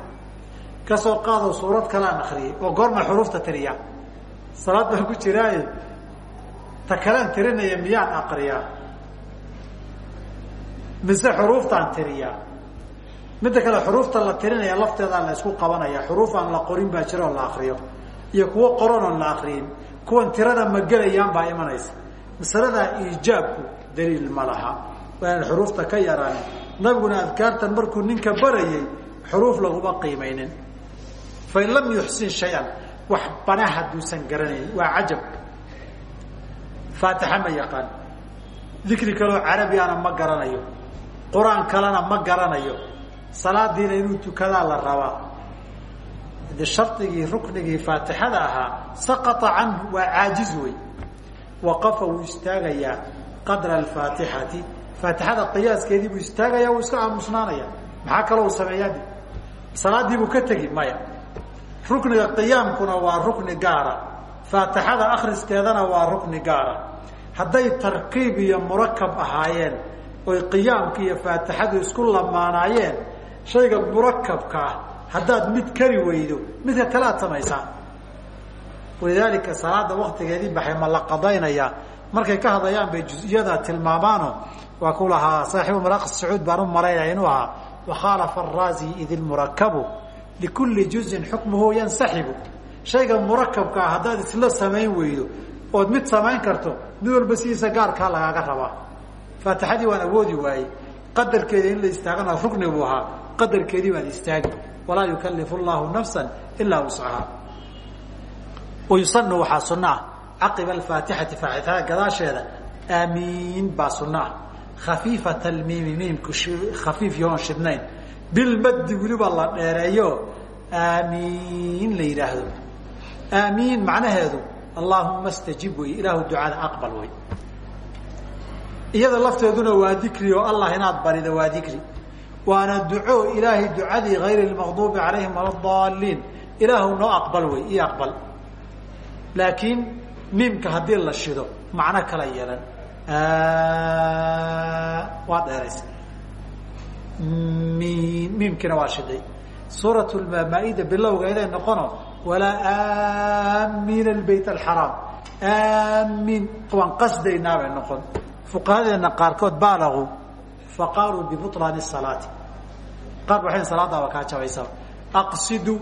Kasoo qaadoo suurad kalaan akriyay oo goorma xuruufta tiriyaa salaad baan ku jiraaye. Ta kalaan tirinaya miyaan akriyaa mise xuruuftaan tiriyaa midda kale xuruufta la tirinaya lafteedaa la isku qabanaya. Xuruuf aan la qorin baa jira la akriyo iyo kuwo qoran oon la akriyin kuwan tirada ma gelayaan baa imanaysa. Masaladaa iijaabku daliil ma laha. Waa xuruufta ka yaraan. Nabiguna adkaartan markuu ninka barayay xuruuf laguma qiimaynin. Fain lam yuxsin shay-an wax bana hadduusan garanayn. Waa cajab. Faatixa ma yaqaan. Dikri kaloo carabiana ma garanayo. Qur'aan kalena ma garanayo. Salaadiina inuu tukadaa la rabaa de shardigii ruknigii faatixada ahaa saqata canhu waa caajiz wey waqafa wuu istaagayaa qadra alfaatixati. Faatixada qiyaaskeedii buu istaagaya wuu iska aamusnaanaya. Maxaa kaloo u sameeyaa salaadii buu ka tegi maya. Rukniga qiyaamkuna waa rukni gaara. Faatixada akriskeedana waa rukni gaara. Hadday tarkiib iyo murakab ahaayeen oy qiyaamka iyo faatixadu haddaad mid kari weydo midka kale aad samaysaa. Walidaalika salaada waktigeedii baxay ma la qadaynayaa. Markay ka hadlayaan bay juz-iyada tilmaamaano waa ku lahaa saaxiibu maraaqi sacuud baan u malaynaya inuu ahaa wakhaalafa araazi id ilmurakabu likulli juzin xukmuhu yansaxibu. Shayga murakabka ah haddaad isla samayn weydo ood mid samayn karto mid walba sidiisa gaarkaa lagaaga rabaa. Faatixadii waan awoodi waayey. Qadarkeeda in la istaagana rukni buu ahaa. Qadarkeedii baad istaagi walaa yukalifu llahu nafsa ilaa wuscaha wayusanu waxaa sunno ah. Caqiba alfaatixati faatixada gadaasheeda aamiin baa sunno ah khafiifat almiimi miimku khafiif yoon shidnayn. Bilmaddi weliba la dheereeyo aamiin la yidhaahdo. Aamiin macnaheedu allaahuma stajib wey ilaahu ducada aqbal wey iyada lafteeduna waa dikri oo allah inaad barida waa dikri waana duco ilaahay ducadii hayr lmaqduubi calayhim wala daaliin ilaahu noo aqbal wey io aqbal. Laakiin miimka haddii la shido macno kala yeelan. Waa dheeraysa mi miimkiina waa shiday. Suurat maaida bilowgeeday noqono walaa aamiin albayt alxaraam aamiin waan qasdaynaa bay noqon. Fuqahadeena qaarkood baalagu faqaaluu bibulaani salaati qaar ba waxay salaadaaba kaa jabaysaba aqsidu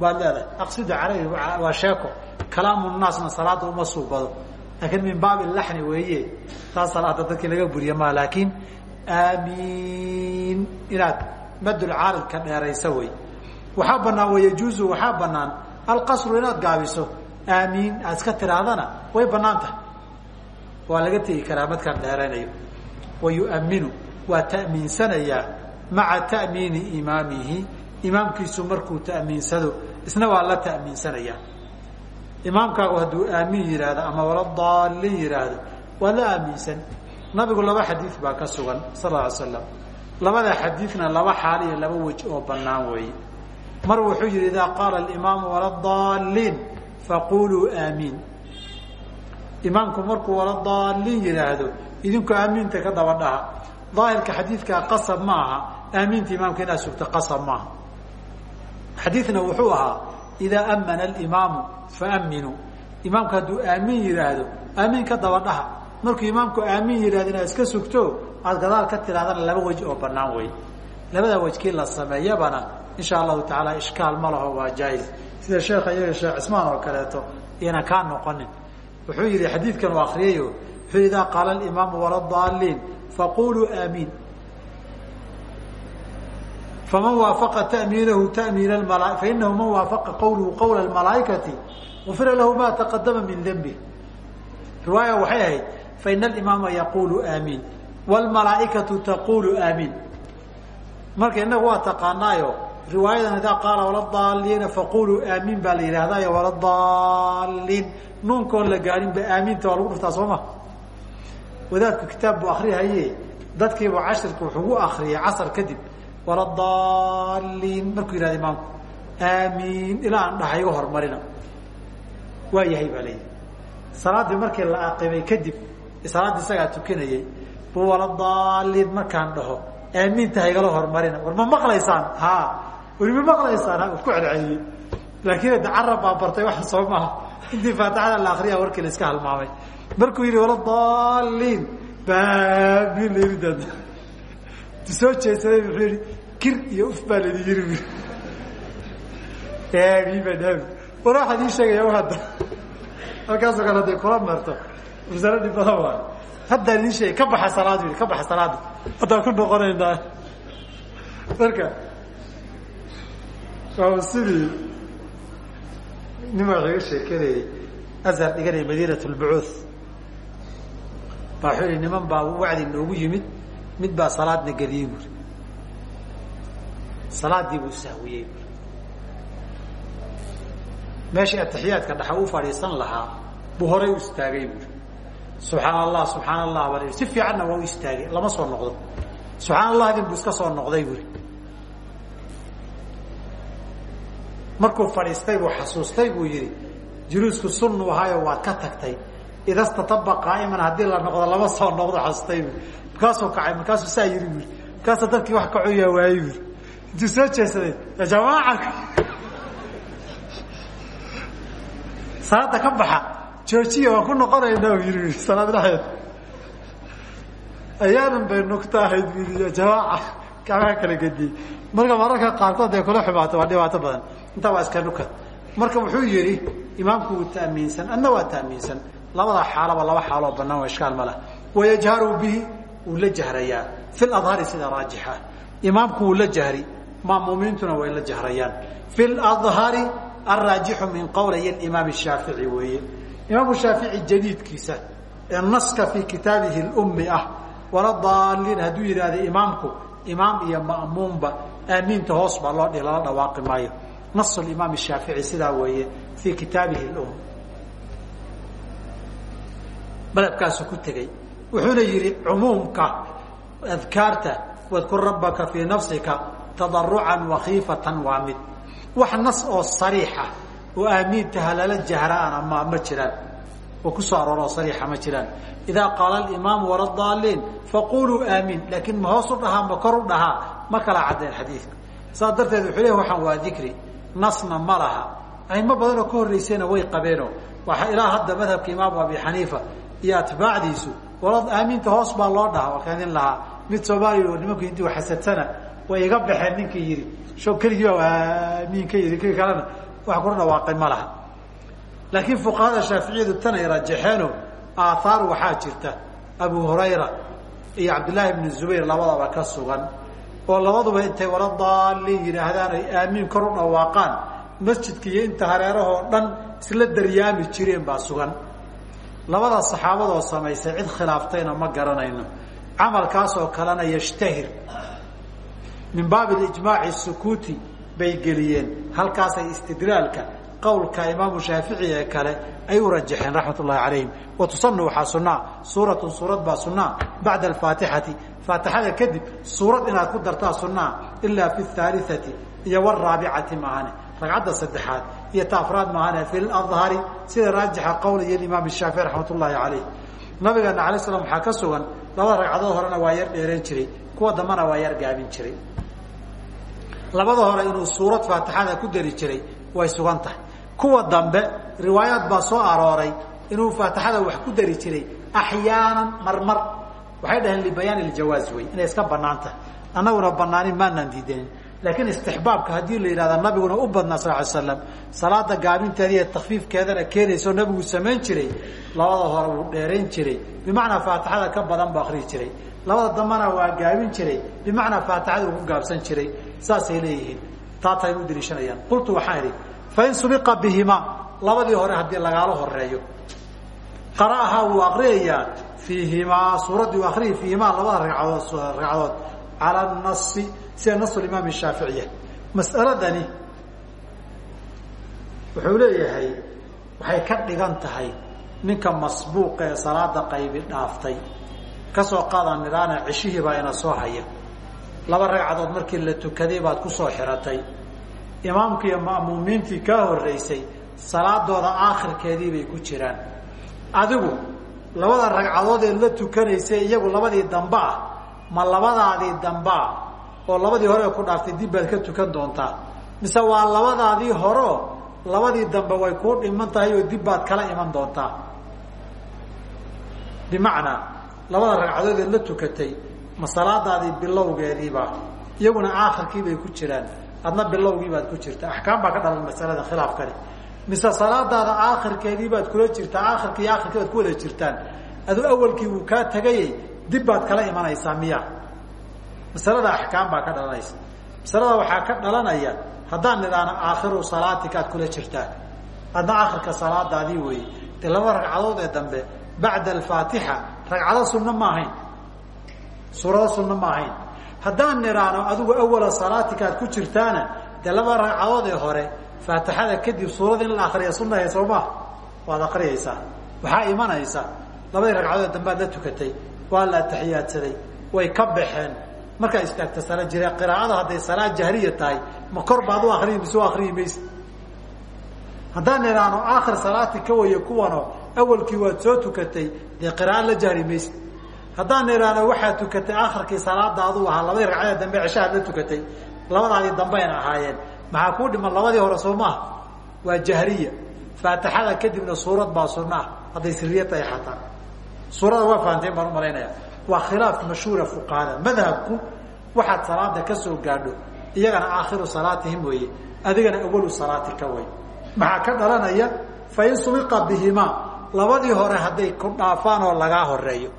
baad leedahay aqsidu carabi waa sheeko kalaamu naasna salaada uma suubado laakiin min baabi laxni weeye taas salaada dadkii laga buriye maa laakiin aamiin inaad madulcaaridka dheeraysa wey waxaa banaan wayajuuzu waxaa banaan alqasru inaad gaabiso aamiin aad iska tidhaahdana way bannaan tahay waa laga tegi karaa madkaan dheeraynayo wa yuaminu waa ta'miinsanayaa maca ta'miini imaamihi imaamkiisu markuu ta'miinsado isna waa la ta'miinsanayaa imaamkaagu hadduu aamiin yidhaahdo ama wala daaliin yidhaahdo waa la aaminsan. Nabigu laba xadiid baa ka sugan sal alay slam labada xadiidna laba xaal iyo laba wej oo bannaan weeye. Mar wuxuu yidhi idaa qaala alimaamu waladaalliin faquluu aamiin imaamku markuu waladaalliin yidhaahdo idinku aamiinta ka daba dhaha daahirka xadiidkaa qasab ma aha aamiinta imaamka inaad sugto qasab maaha. Xadiidna wuxuu ahaa idaa amana alimaamu faaminuu imaamku hadduu aamiin yidhaahdo aamiin ka daba dhaha. Markuu imaamku aamiin yidhahdo inaad iska sugto aad gadaal ka tidhahdana laba wej oo bannaan wey labada wejkii la sameeyabana insha allahu tacaala ishkaal ma laho waa jaa-is sida sheekha iyaga sheekh cismaan oo kaleeto iyana kaa noqonin. Wuxuu yidhi xadiidkan u akriyayo wuxuu idaa qaala alimaamu waladaalliin faquluu aamiin faman waafaqa ta'miinahu ta'miina mala fainahu man waafaqa qawluhu qawla almalaa'ikati gufira lahu ma taqadama min dembih riwaaya waxay ahayd faina alimaama yaqulu aamiin wlmalaaikatu taqulu aamiin marka inagu waa taqaanaayo riwaayadan idaa qaala waladaliina faquluu aamiin baa la yidhahdaayo waladaliin nuunkoon la gaarinba aamiinta waa lagu dhuftaa soo ma wadaadku kitaab buu akrihaye dadkiibu cashirka wuxuu gu akriyay casar kadib. Waladaliin markuu yihahda imaamku aamiin ilaa aan dhaha iga hormarina. Waa yahay baa layihi salaaddii markii la aqimay kadib salaadda isagaa tukanayey bu waladaliin markaan dhaho aamiinta haygala hormarina. War ma maqlaysaan? Ha weli ma maqlaysaan? Ha ku celceliyey. Laakiin carab baa bartay waxa soo maaha. Intii faatixada la akriya warkii la iska halmaamay markuu yidhi waladaliin baamin layidhi dad. Soo jeedsaday wuxuu yihi kir iyo uf baa laydin yiri baan war waxaan ii sheegaya hadda. Halkaasoo kale haday kula marto masalo dhib badan waayo haddaan idin sheegay ka baxa salaad yidhi ka baxa salaada haddaan ku noqonaynaa. Marka waa sidii nin baa iga sheekanayey azhar dhiganaya madiinat lbucuuth baa wuxuu yihi niman baa wacdi noogu yimid mid baa salaadna geliyey buuri salaadii buu sahwiyey buuri meeshii atixiyaadka dhaxa u fadhiisan lahaa buu horay u istaagay buuri subxaan allah subxaan allah baa si fiicanna waa u istaagay lama soo noqdo. Subxaan allahdin buu iska soo noqday buuri markuu fadhiistay buu xasuustay buu yihi juluusku sunnu ahaayo waad ka tagtay ida stataba qaa'iman haddii la noqdo lama soo noqdo buui markaasuu kacay markaasuu saa yiri buuri markaasuu dadkii wax kacoyaa waayey buuri intuu soo jeesaday ya jamaaca. Salaada ka baxa joojiya waan ku noqonaynaa yii salaad dhexeed ayaanan bay nugta ahayd bu ya jamaaca. Kaagaa kala gediyey marka mararka qaarkood ay kula xumaato waa dhibaato badan. Intaa waa iska nukad marka wuxuu yihi imaamku wuu ta'miinsan adna waa ta'miinsan labada xaalaba laba xaaloo banaan waa ishkaal ma lah wayajharu bihi wuu la jahrayaa fi ladhari sida raajixa. Imaamku wuu la jahri maamuumiintuna way la jahrayaan. Fi ladhari alraajixu min qowlay imaam shaafici weeye. Imaamu shaafici jadiidkiisa ee naska fii kitaabihi lummi ah wala daaliin hadduu yidhaahda imaamku imaam iyo ma'muumba aamiinta hoos baa loo lala dhawaaqi maayo. Nas imaam shaafici sidaa weeye fii kitaabihi lum madhabkaasu ku tegey. Wuxuuna yidhi cumuumka adkaarta wadkur rabbaka fii nafsika tadarucan wakiifatan waa mid. Wax nas oo sariixa oo aamiintaha lala jahraana ma ma jiraan. Oo ku soo arooroo sariixa ma jiraan. Idaa qaala alimaamu waladaliin faquluu aamiin laakiin ma hoos u dhahaa ma kor u dhahaa ma kala caddeen xadiidka. Saas darteed wuxuu leeyahy waxaan waa dikri nasna ma laha. Aimo badanoo ka horreysayna way qabeeno waxa ilaa hadda madhabka imaamu abi xaniifa iyo atbaacdiisu. Walad aamiinta hoos baa loo dhahaa waa kanin lahaa. Mid soomaaliya oo nimanku intii xasadsana way iga baxeen ninkii yidhi sho keligii aamiin ka yidhi kii kalena. Wax kula dhawaaqay ma laha. Laakiin fuqahada shaaficiyadu tan ay rajaxeeno aathaar waxaa jirta abu hurayra iyo cabdillaahi bnu zubayr labadaba ka sugan oo labaduba intay wala daaliin yidhaahdaan ay aamiin kor u dhawaaqaan. Masjidka inta hareerahoo dhan isla daryaami jireen baa sugan labada saxaabadoo samaysay cid khilaaftayna ma garanayno. Camalkaasoo kalena yashtahir. Min baabi ijmaaci sukuuti bay geliyeen. Halkaasay istidlaalka qowlka imaamu shaafici ee kale ay u rajaxeen raxmat ullahi calayhim. Wa tusanu waxaa sunaa suuratun suurad baa sunaa bacda alfaatixati. Faatixada kadib suurad inaad ku dartaa sunaa ilaa fi haaliati iyo waraabicati maahane ragcadda saddexaad iyo ta afraad maahane fi ladhari sida raajixa qowl iyo imaam shaafici raxmat ullaahi calayh. Nabigeena alay slam waxaa ka sugan labada ragcadood horena waa yar dheereen jiray kuwa dambana waa yar gaabin jiray. Labada hore inuu suurad faatixada ku dari jiray way sugan tahay. Kuwa dambe riwaayaad baa soo arooray inuu faatixada wax ku dari jiray axyaanan marmar. Waxay dhaheen libayaan iljawaaz wey inay iska bannaan tahay. Annaguna banaanin maanaan diidanin laakiin istixbaabka haddii la yidhahda nabiguna u badnaa sal ly slam salaada gaabinteeda iyo takfiifkeedana keenayso nabigu samayn jiray labada hore wuu dheerayn jiray. Bimacnaa faatixada ka badan buu akrihi jiray. Labada dambana waa gaabin jiray. Bimacnaa faatixada uu ku gaabsan jiray. Saasay leeyihiin. Taatay u daliishanayaan qultu waxaan idhi fain subiqa bihima. Labadii hore haddii lagaala horeeyo qara'ahaa wuu akriyayaa fiihimaa suuraddii u akriyi fiihimaa labada ragcadood ragcadood cala nasi sida nas imaam shaaficiya mas'aladani wuxuu leeyahay waxay ka dhigan tahay ninka masbuuqa ee salaada qaybi dhaaftay ka soo qaadaan nidhaana ceshihii baa ina soo haya laba ragcadood markii la tukaday baad ku soo xiratay imaamkii iyo ma'muumiintii kaa horreysay salaadooda aakhirkeedii bay ku jiraan adigu labada ragcadood ee la tukanaysay iyagu labadii dambe ah ma labadaadii dambea oo labadii hore ku dhaaftay dib baad ka tukan doontaa. Mise waa labadaadii horeo labadii dambe way kuu dhiman tahay oo dib baad kala iman doontaa. Bimacnaa labada ragcadood ee la tukatay ma salaadaadii bilowgeediiba iyaguna aakhirkii bay ku jiraan. Adna bilowgii baad ku jirta. Axkaam baa ka dhalan masalada khilaafkani. Mise salaadaada aakhirkeedii baad kula jirtaa aakhirki iyo akhirkii baad ku wada jirtaan. Aduu awalkii wuu kaa tegayey dib baad kala imanaysaa miya. Masalada axkaam baa ka dhalanaysa. Masalada waxaa ka dhalanaya haddaan nidhaahno aakhiru salaatika aad kula jirtaan adna aakhirka salaadaadii weeye. Dee laba ragcadood ee dambe bacda alfaatixa ragcado sunno ma ahayn. Suurado sunno ma ahayn. Haddaan nidhaahno adigu awala salaatika aad ku jirtaana dee laba ragcadood ee hore faatixada kadib suurada in la akriya sunnahe soo maa waad akriyaysaa waxaa imanaysa. Labadii ragcadood dambe aad la tukatay waa la ataxiyaadsaday way ka baxeen. Markaa istaagta sala jire qiraa'ada hadday salaad jahriya tahay ma kor baad u akriyi mise u akriyi maysa haddaan nidhaahno aakhir salaati ka waya kuwano awalkii waad soo tukatay dee qira'a la jahri maysa haddaan nidhaahno waxaad tukatay aakhirkii salaada aduu ahaa labadii ragcadeed dambe ceshahaad la tukatay. Labadaadii dambayna ahaayeen. Maxaa kuu dhiman labadii hore soo maaha waa jahriya faatixada kadibna suurad baa sunna ah hadday siriya tahay xataa suurada waa fahanteen baan u malaynaya waa khilaaf mashhuura fuqahada madhabku waxaad salaada ka soo gaadho iyagana aakhiru salaatihim weeye adigana awalu salaatika way maxaa ka dhalanaya? Fain subiqa bihimaa labadii hore hadday ku dhaafaan oo lagaa horeeyo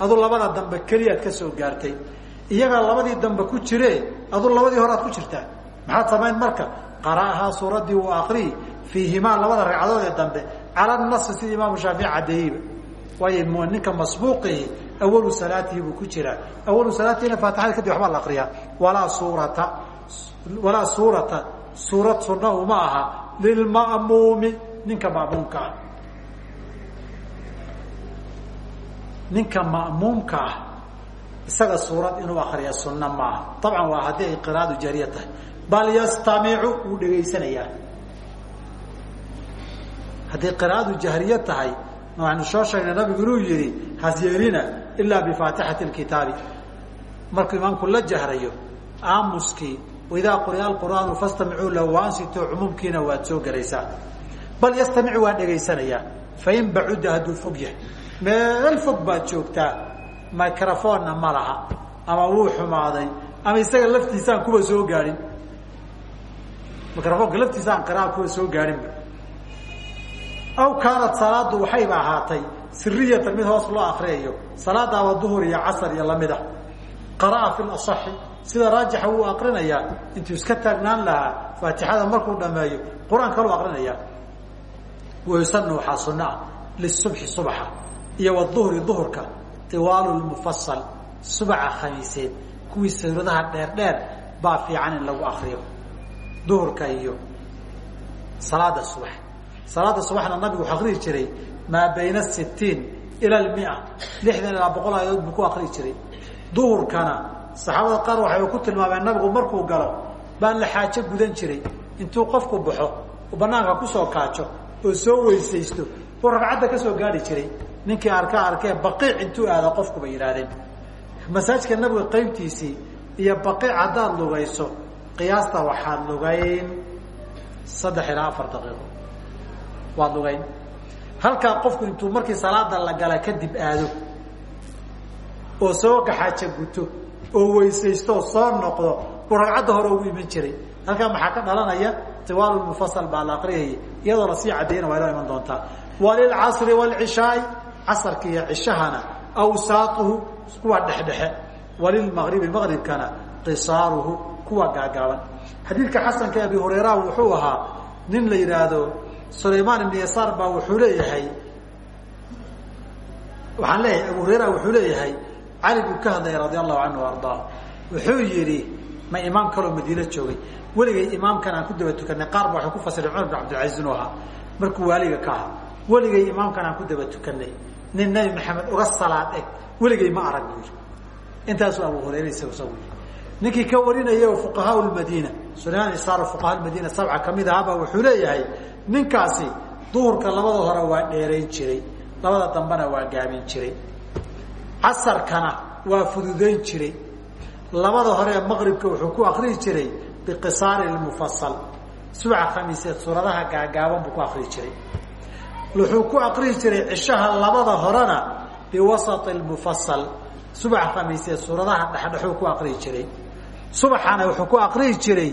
adu labada dambe keliyaad ka soo gaartay. Iyagaa labadii dambe ku jire adu labadii hore aad ku jirtaa. Maxaad samayn marka? Qara'ahaa suuraddii uu akriyi fiihimaa labada ragcadood ee dambe cala nasi sida imaamu shaafici caddeeyeyba waayo ninka masbuuqihi awalu salaatihi buu ku jiraa awalu salaatihina faatixada kadib waxbaa la akriyaa walaa suurata walaa suurata suurad sunna uma aha. Lilma'muumi ninka ma'muumka ah. Ninka ma'muumka ah isaga suurad inuu akriya sunna maaha dabcan waa haddii ay qiraadu jariya tahay. Bal yastamicu wuu dhegaysanayaa haddii qiraadu jahriya tahay waxaynu soo sheegnay nabigu inuu yihi hasyeelina ilaa bifaatixati lkitaabi markuu imaamku la jahrayo aamuskii waidaa quri'a alqur'aanu fastamicuu lahu waansitoo cumuumkiina waad soo gelaysaa. Bal yastamicu waa dhegaysanayaa fain bacuda hadduu fog yahay. Meel fog baad joogtaa microphonna ma laha ama wuu xumaaday ama isaga laftiisaan kuwa soo gaadhin. Microfonka laftiisaan qira'a kuwa soo gaadhinba aw kaanat salaadu waxayba ahaatay siriyatan mid hoos loo akriyayo salaadaaba duhur iyo casar iyo la mid ah qara'a fi lasaxi sida raajixa wuu akrinayaa intuu iska taagnaan lahaa faatixada markuu dhameeyo qur'aan kaluu akrinayaa wayusanu waxaa sunno ah lisubxi subaxa iyo waduhri duhurka tiwaalu lmufasal subaxa khamiiseed kuwii suuradaha dheer dheer baa fiican in lagu akriyo duhurka iyo salaada subax salaada subaxna nabigu wuxuu akriyi jiray maa bayna sitiin ila almia. Lixdan ilaa boqol aayadood buu ku akriyi jiray. Duhurkana saxaabada qaar waxay ku tilmaameen nabigu markuu galo baan la xaajo gudan jiray. Intuu qofku baxo banaanka ku soo kaajo oo soo weysaysto buu ragcadda ka soo gaari jiray ninkii arka arkee baqiic intuu aado qofku bay yidhaahdeen. Masaajka nabiga qaybtiisii iyo baqiic haddaad lugayso qiyaasta waxaad lugayn. Saddex ilaa afar daqiiqo waad lugayn. Halkaa qofku intuu markii salaada la gala kadib aado oo soo gaxaaja guto oo weysaysto oo soo noqdo buu ragcadda hore ugu iman jiray. Halkaa maxaa ka dhalanaya? Tiwaalulmufasal baa la aqriyayay iyadoo la sii cadayna waa inoo iman doontaa walilcasri waalcishaai casarka iyo cishahana awsaatuhu kuwa dhexdhexe. Walilmaqribi maqribkana qisaaruhu kuwa gaagaaban. Xadiidka xasanka abi hureyra wuxuu ahaa nin la yidhaahdo sulaymaan ibn yasaar baa wuxuu leeyahay waxaan leeyahay abu hureyra wuxuu leeyahay cali buu ka hadlaya radi allahu wuxuu yidhi ma imaam kaloo madiine joogay. Weligay imaamkan aan ku daba tukanay qaar ba ku fasireen cumar bin cabdilcaziz inuu ahaa. Markuu waaliga ka ahaa. Weligay imaamkan aan ku daba tukanay. Nin nabi maxamed uga salaad eg weligay ma arag buu yidhi. Intaasuu abu hureyra isaga weyy ninkii ka warinaya fuqahaa lmadiina sulaymaan isaar fuqahaa lmadiina sabca ka mid wuxuu leeyahay ninkaasi duhurka labada hore waa dheerayn jiray labada dambena waa gaabin jiray casarkana waa fududayn jiray. Labada hore maqribka wuxuu ku akriyi jiray biqisaari lmufasal subaxa khamiiseed suuradaha gaagaaban buu ku akriyi jiray. Wuxuu ku akriyi jiray cishaha labada horena biwasati lmufasal subaxa khamiiseed suuradaha dhexdhexuu ku akriyi jiray. Subaxana wuxuu ku akriyi jiray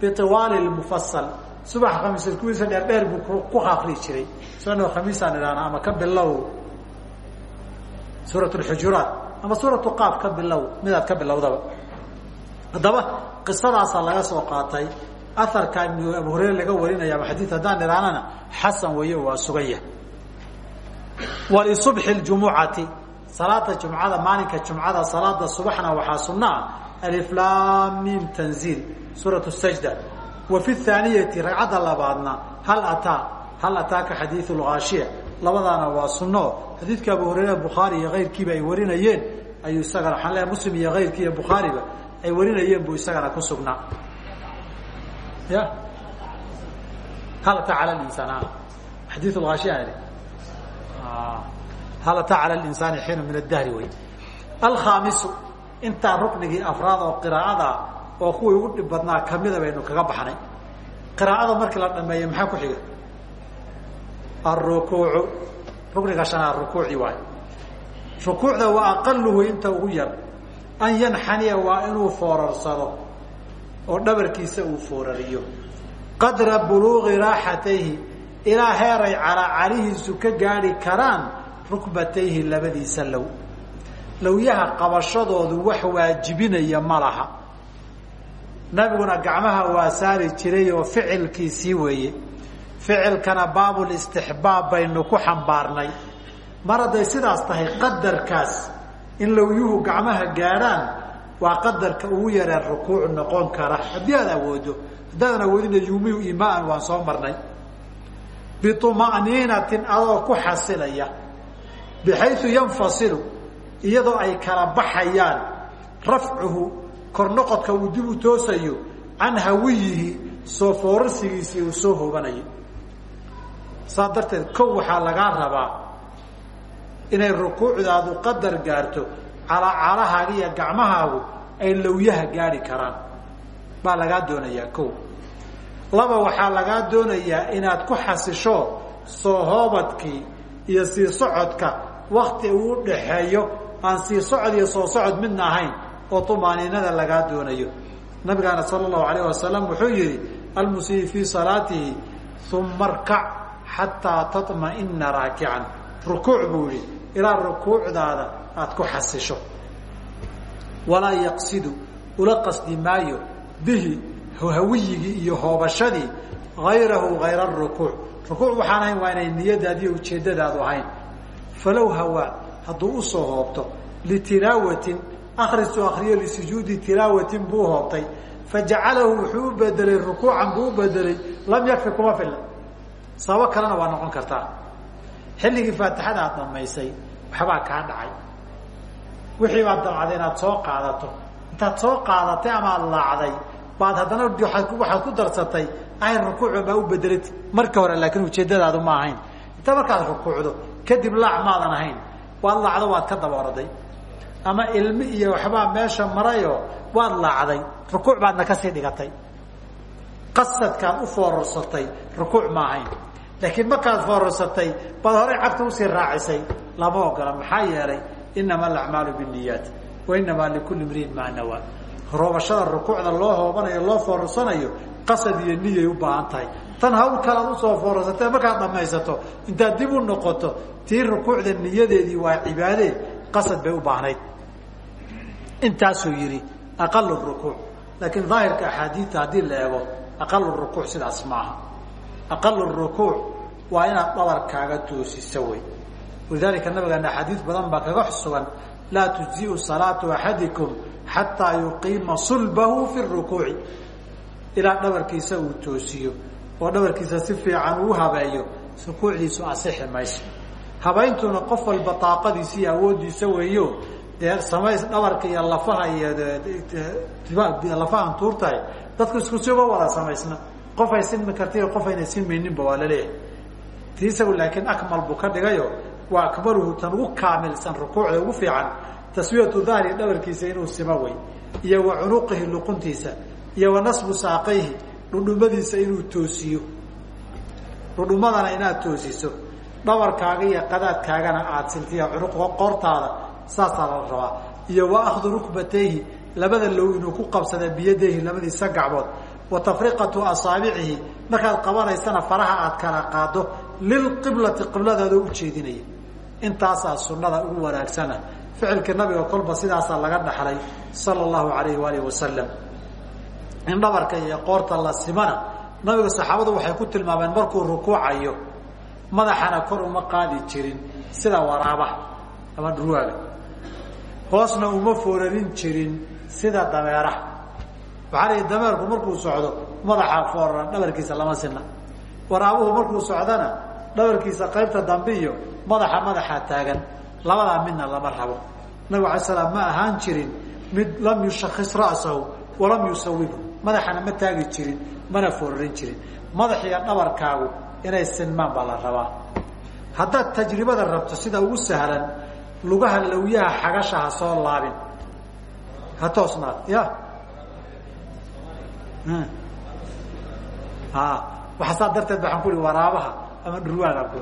biiwaali lmufasal subaxa khamiiseed kuwiisa dheerdheer buu ku akriyi jiray. Subanoo khamiisaan idhaahna ama ka bilow suurat lxujuraat ama suuratu qaaf ka bilow midaad ka bilowdaba. Haddaba qisadaasaa laga soo qaatay aharka ibnu abu hureyre laga warinaya xadiid haddaan idhaanana xasan weeye waa sugaya. Walisubxi ljumucati salaada jumcada maalinka jumcada salaada subaxna waxaa sunna ah aliflaamim tanziil suurat sajda wa fi thaaniyati ragcadda labaadna hal ataa hal ataaka xadiiu lgaashiya labadaana waa sunno. Xadiidka abu hureyre bukhaari iyo keyrkiiba ay warinayeen. Ayuu isagana leeyahay muslim iyo keyrkii iyo bukhaariba ay warinayeen buu isagana ku sugnaa. Ya? Hal ataa cala linsaan xadiiu lgaashiya hal ataa cala linsaani xiina min adahri wey. Alkhaamisu intaa ruknigii afraad oo qiraa'ada oo kuwii ugu dhib badnaa kamida baynu kaga baxnay. Qiraa'ada markii la dhameeyey maxaa ku xiga? Arukuucu rukniga shanaad rukuuci waay rukuucda waa aqaluhu inta ugu yar. An yanxaniya waa inuu foorarsado oo dhabarkiisa uu foorariyo. Qadra buluuqi raaxatayhi. Ilaa heeray calaacalihiisu ka gaadhi karaan rukbatayhi labadiisa low. Lowyaha qabashadoodu wax waajibinaya ma laha nabiguna gacmaha waa saari jiray oo ficilkiisii weeye. Ficilkana baabulistixbaab baynu ku xambaarnay. Mar hadday sidaas tahay qadarkaas in lowyuhu gacmaha gaadhaan waa qadarka ugu yaree rukuuc noqon kara. Haddii aad awoodo haddaadan awoodina yuumihu imaan waan soo marnay. Biuma'niinatin adoo ku xasilaya bixayu yanfasilu iyadoo ay kala baxayaan rafcuhu kor noqodka uu dib u toosayo can hawiyihi soo foorarsigiisii uu soo hobanayo saas darteed waxaa lagaa rabaa inay rukuucdaadu qadar gaarto calacalahaaga iyo gacmahaagu ay lowyaha gaadhi karaan. Baa lagaa doonayaa kow. Laba waxaa lagaa doonayaa inaad ku xasisho soo hoobadkii iyo sii socodka wakti uu dhaxeeyo. Aan sii socod iyo soo socod midna ahayn oo tumaaniinada lagaa doonayo. Nabigaana allahu alayh wasalam wuxuu yihi almusii fii salaatihi uma rkac xataa taطma'ina raakican. Rukuuc buu yihi ilaa rukuucdaada aada ku xasisho. Walaa yaqsidu ula qasdi maayo bihi hawiyigii iyo hoobashadii hayrahu hayra rukuuc. Rukuuc waxaan ahayn waa inay niyadaadiiyo ujeeddadaadu ahayn. Falow hawaa hadduu u soo hoobto litilaawatin akrisu akriyo lisujuudi tilaawatin buu hoobtay fajacalahu wuxuu u bedelay rukuucan buu u bedelay. Lam yakfi kuma filla sababo kalena waa noqon kartaa. Xilligii faatixada aad dhamaysay waxbaa kaa dhacay. Wixii baad dalcday inaad soo qaadato. Intaad soo qaadatay ama ad laacday baad haddana waxaad ku darsatay ayn rukuucun baa u bedelati marka hore laakiin ujeedadaadu ma ahayn. Inta markaad rukuucdo kadib laac maadan ahayn. Waad laacdo waad ka daba oraday ama ilmi iyo waxbaa meesha marayo waad laacday. Rukuuc baadna ka sii dhigatay. Qasadkaad u foorarsatay rukuuc ma laakiin markaad foorarsatay baad horey cagta u sii raacisay. Lama ogola maxaa yeelay inama alacmaalu biniyaat wa inamaa likulli mriin maa nawaa. Roobashada rukuucda loo hoobanayo loo foorarsanayo qasad iyo niyay u baahan tahay. Tan hawl kalaad u soo foorarsatee markaad dhamaysato intaad dib u noqoto tii rukuucda niyadeedii waa cibaadee qasad bay u baahnayd. Intaasuu yidhi aqal rukuuc. Laakiin daahirka axaadiidta haddii la eego aqal rukuuc sidaas maaha. Aqal rukuuc waa inaad dhabarkaaga toosiso wey. Walidaalika nabigeena axaadiid badan baa kaga sugan laa tujziu salaatu axadikum xataa yuqiima sulbahu fi rukuuci. Ilaa dhabarkiisa uu toosiyo oo dhabarkiisa si fiican uu habeeyo rukuucdiisu asixi mayso habayntuna qof walba daaqadiisa iyo awoodiisa weeyo dee samays dhabarka iyo lafaha iyo lafahan tuurtahay dadku isku siba wada samaysna. Qof ay sinmi karta iyo qof ayna sinmayninba waa la leeyahay ti isagu laakiin akmal buu ka dhigayo waa akmaluhu tan ugu kaamilsan rukuucda ugu fiican taswiyatu dahri dhabarkiisa inuu simo wey iyo wa cunuqihi luquntiisa iyo wa nasbu saaqayhi dhudhumadiisa inuu toosiyo. Dhudhumadana inaad toosiso dhabarkaaga iyo qadaadkaagana aada sintiya cunuqa qoortaada saasaa la rabaa. Iyo wa akhdu rukbatayhi labada low inuu ku qabsada biyadayhi labadiisa gacmood wa tafriqatu asaabicihi markaad qabanaysana faraha aad kala qaado lilqiblati qibladaadoo ujeedinaya intaasaa sunada ugu wanaagsana. Ficilka nabiga kolba sidaasaa laga dhaxlay sala allahu alayhi waalihi wasalam in dhabarka iyo qoorta la simana nabiga saxaabadu waxay ku tilmaameen markuu rukuucayo madaxana kor uma qaadi jirin sida waraabaha ama dhurwaaga hoosna uma foorarin jirin sida dameeraha waxaa layihi markuu socdo madaxa fooraran dhabarkiisa lama sina waraabuhu markuu socdana dhabarkiisa qaybta dambe iyo madaxa madaxaa taagan. Labadaa midna lama rabo. Nabig alay slam ma ahaan jirin mid lam yushakis ra'sahu walam yusawibhu madaxana ma taagi jirin mana foorarin jirin. Madaxiyo dhabarkaagu inay sinmaan baa la rabaa haddaad tajribada rabto sida ugu sahlan lugaha lawyaha xagasha ha soo laabin. Ha toosnaad ya. Waa saa darteed waxaan ku ihi waraabaha ama dhurwaagaan ku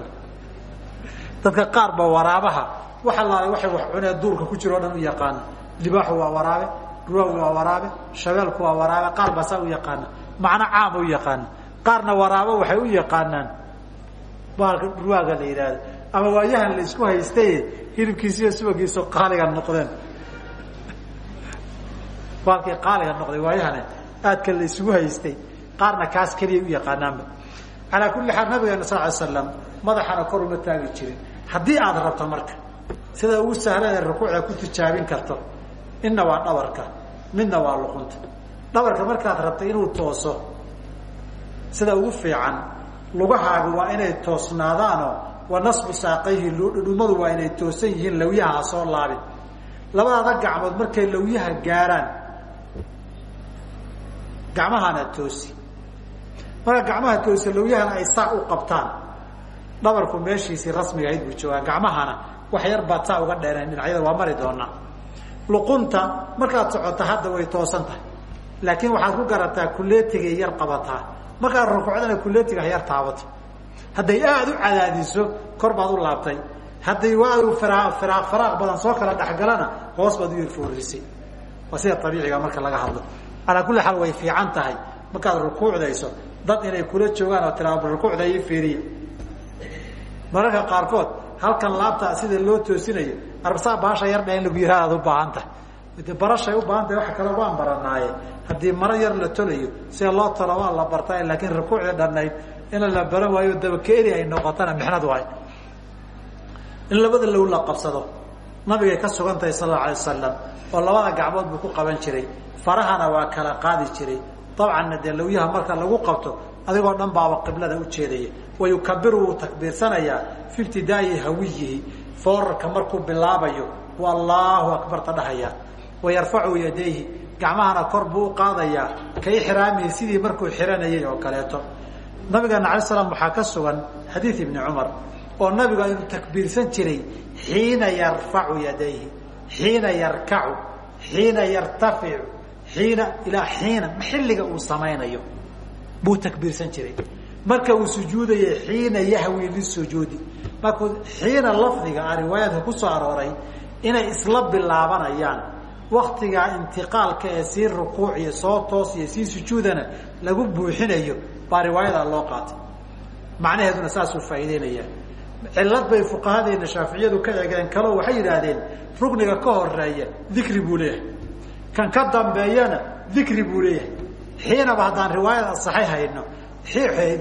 dadka qaar ba waraabaha. Waxa laalay waxay wax cunee duurka ku jiro o dhan u yaqaana. Libaaxu waa waraabe dhurwaagu waa waraabe shabeelku waa waraabe qaar baa saa u yaqaana. Macno caama u yaqaana qaarna waraabo waxay u yaqaanaan. Baalka dhurwaaga la yidhaahdo. Ama waayahan la isku haystaye hilibkiisiiyo subagiisu qaaliga noqdeen. Baalkii qaaliga noqday waayahane aadka la isugu haystay. Qaarna kaas keliya u yaqaanaanba calaa kulli xaal nabigeena sal slam madaxana kor uma taagi jirin. Haddii aada rabto marka sida ugu sahlan ee rukuucda ku tijaabin karto inna waa dhabarka midna waa luqunta. Dhabarka markaad rabta inuu tooso sida ugu fiican. Lugahaagu waa inay toosnaadaanoo wa nasbu saaqayhi dhudhumadu waa inay toosan yihiin lawyaha ha soo laabin. Labadaada gacmood markay lawyaha gaaraan gacmahana toosi. Marka gacmaha toosi lawyahana ay saa u qabtaan. Dhabarku meeshiisii rasmiga ahayd buu joogaa. Gacmahana wax yar baad saa uga dheereen dhinacyada waa mari doonaa. Luqunta markaad socota hadda way toosan tahay. Laakiin waxaad ku garataa kuleetigay yar qabataa markaad rukuucdana kuleetiga ha yar taabato hadday aada u cadaadiso kor baad u laabtay. Hadday waadu firaaq faraaq badan soo kala dhexgalana hoos baad u yar foorisay. Waa sida abiiciga marka laga hadlo. Calaa kulli xaal way fiican tahay. Markaad rukuucdayso dad inay kula joogaan oo tiraa rukuucda ii fiiriya. Mararka qaarkood halkan laabta sida loo toosinayo arbasaa baasha yar dha in lagu yihahd aad u baahan tahay de barashay u baahan tahay waxa kale waan baranaaye haddii maro yar la tolayo sida loo tolo waa la bartaa laakiin rukuucda dhanayd in la baran waayo dabakeeri ay noqotana mixnad waay. In labada low la qabsado nabigay ka sugan tahay sal allau alay wasalam oo labada gacmood buu ku qaban jiray. Farahana waa kala qaadi jiray. Dabcanna dee lawyaha marka lagu qabto adigoo dhan baaba qiblada u jeedaya. Wayukabiru wuu takbiirsanayaa fi ibtidaa'i hawiyihi. Foorarka markuu bilaabayo allahu akbarta dhahaya wayarfacu yadayhi gacmahana kor buu u qaadayaa ka ixraamihi sidii markuu xiranayay oo kaleeto nabigeena alay slam waxaa ka sugan xadiid ibni cumar oo nabigu inuu takbiirsan jiray xiina yarfacu yadayhi xiina yarkacu xiina yartaficu xiina ilaa xiina xilliga uu samaynayo buu takbiirsan jiray marka uu sujuudayo xiina yahwi lisujuudi markuu xiina lafdiga ah riwaayaadka ku soo arooray inay isla bilaabanayaan waktigaa intiqaalka ee sii rukuuc iyo soo toos iyo sii sujuudana lagu buuxinayo baa riwaayadaa loo qaatay. Macnaheeduna saasuu faa'iideynayaa cillad bay fuqahadeena shaaficiyadu ka eegeen kaleo waxay yidhaahdeen rugniga ka horreeya dikri buu leeyahay. Kan ka dambeeyana dikri buu leeyahay. Xiinaba haddaan riwaayad asaxay hayno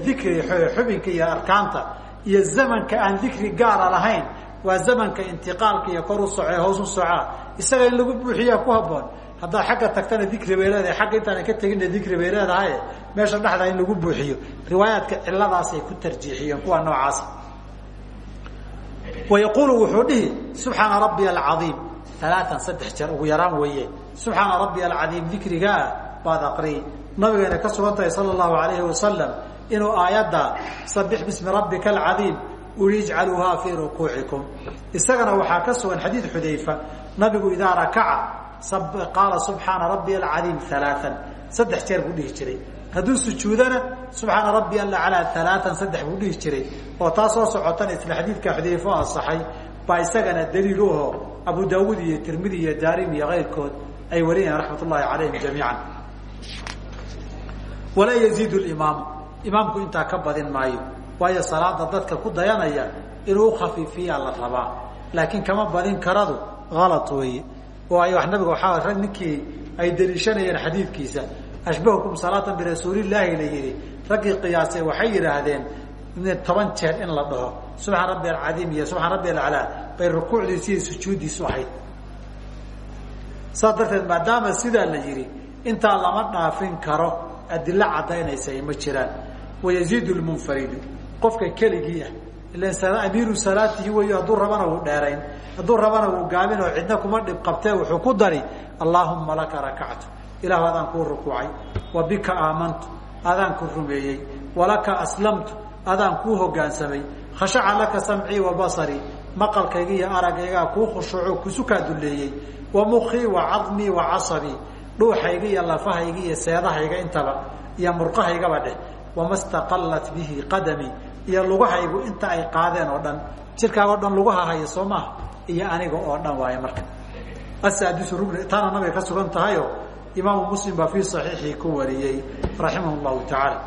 dikri xubinka iyo arkaanta iyo zamanka aan dikri gaara lahayn waa zamanka intiqaalka iyo kor u soce hoos u socaa. Isaga in lagu buuxiyaa ku haboon haddaad xagga tagtana dikri bay leedahay agga intaana ka tegina dikri bay leedahay meesha dhexda in lagu buuxiyo. Riwaayaadka ciladaasay ku tarjiixiyeen kuwa noocaas. Wayaquulu wuxuu dhihi subxaana rabbiya alcaiim alaaan saddex jeer ugu yaraan weeye. Subxaana rabbiya alcadiim dikrigaa baad aqriyi nabigeena ka sugan tahay sala allahu alayhi wasalam inuu aayadda sabix bismi rabbika alcadiim ijcaluuhaa fii rukuucikum. Isagana waxaa ka sugan xadiid xudayfa nabigu idaa rakaca qaala subxaana rabbiya alcadiim alaaan saddex jeer buu dhihi jiray. Hadduu sujuudana subxaana rabbi alaclaa alaaan saddex buu dhihi jiray. Oo taa socotana isla xadiidka xudayfa o asaxay baa isagana daliil u aho abu daawuud iyo tirmidi iyo daarim iyo keyrkood ay wariyeen raxmat ullahi calayhim jamiican. Walaa yaziidu imaamu imaamku intaa ka badin maayo waayo salaada dadka ku dayanaya inuu ukhafiifiyaa la rabaa. Laakiin kama badin karadu alad weeye. Waayo nabiga waxaa rag ninkii ay daliishanayeen xadiidkiisa. Ashbahukum salaatan birasuulillaahi la yihi raggii qiyaasay waxay yidhaahdeen toban jeer in la dhaho. Subxaan rabbi alcadiim iyo subxaan rabbi alaclaa. Bay rukuucdiisu iyo sujuuddiisu ahayd saas darteed maadaama sidaa la yihi intaa lama dhaafin karo adilo caddaynaysa ma jiraan. Wayaziidu lmunfaridu qofka keligii ah ila amiiru salaatihi wey hadduu rabana wuu dheerayn. Hadduu rabana wuu gaabin oo cidna kuma dhib qabtee wuxuu ku dari allaahumma laka rakactu. Ilahu adaan kuu rukuucay. Wa bika aamantu adaan ku rumeeyey. Walaka aslamtu adaan kuu hogaansamay. Khashaca laka samcii wa basarii maqalkayga iyo aragaygaa kuu khushuuco kusukaa duleeyey wa mukii wa cadmii wa casabii dhuuxayga iyo lafahayga iyo seedahayga intaba iyo murqahaygaba dheh wama staqallat bihi qadamii iyo lugahaygu inta ay qaadeen oo dhan. Jirkaagao dhan lugaha haya soo maaha. Iyo aniga oo dhan waayo marka. Asaadisu rugni taana nabiga ka sugan tahayo. Imaamu muslim baa fii saxiixii ku wariyey raximah llahu tacaala.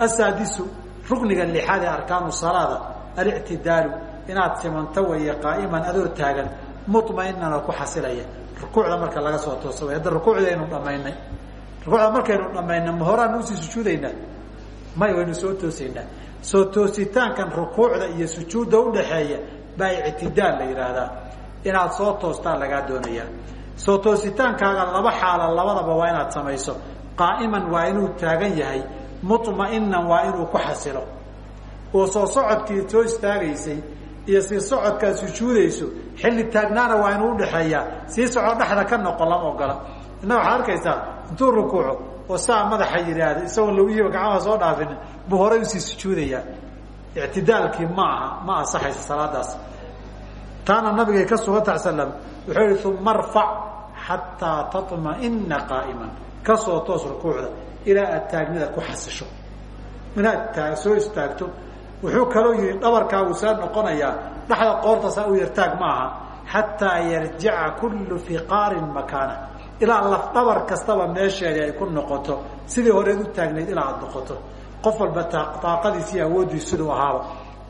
Asaadisu rukniga lixaad ee arkaanu salaada alictidaalu inaad simanto weeye qaa'iman adoo taagan muطmainana ku xasilaya. Rukuucda marka laga soo toosa hadda rukuucdaynu dhamaynay rukuucda markaynu dhamaynay ma u sii sujuudaynaa may waynu soo toosaynaa soo toositaankan rukuucda iyo sujuudda udhaxeeya baa ictidaal la yidhaahdaa inaad soo toostaan lagaa doonayaa soo toositaankaaga laba xaala labadaba waa inaad samayso. Qaa'iman waa inuu taagan yahay. Muطma'inan waa inuu ku xasilo. Oo soo socodkii soo istaagaysay iyo sii socodkaad sujuudayso xilli taagnaana waa inuu udhaxeeyaa sii soco dhexda ka noqo lama ogola. Innaga waxaad arkaysaa intuu rukuuco oo saa madaxa yidhaahda isagoon lagihiiba gacmaha soo dhaafinin buu horay u sii sujuudayaa ictidaalkii ma aha ma asaxayso salaadaas. Taana nabigay ka sugan tahay slam wuxuu yihi uma arfac xataa taطma'ina qaa'iman ka soo toos rukuucda ilaa aad taagnida ku xasisho. Inaad soo istaagto. Wuxuu kaloo yihi dhabarkaagu saa noqonayaa dhexda qoorta saa u yartaag ma aha xataa yarjica kullu fiqaarin makaana ilaa laf dhabar kastaba meesheedii ay ku noqoto sidii horeed u taagnayd ilaa aada noqoto. Qof walba daaqadiisi iyo awooddiis siduu ahaaba.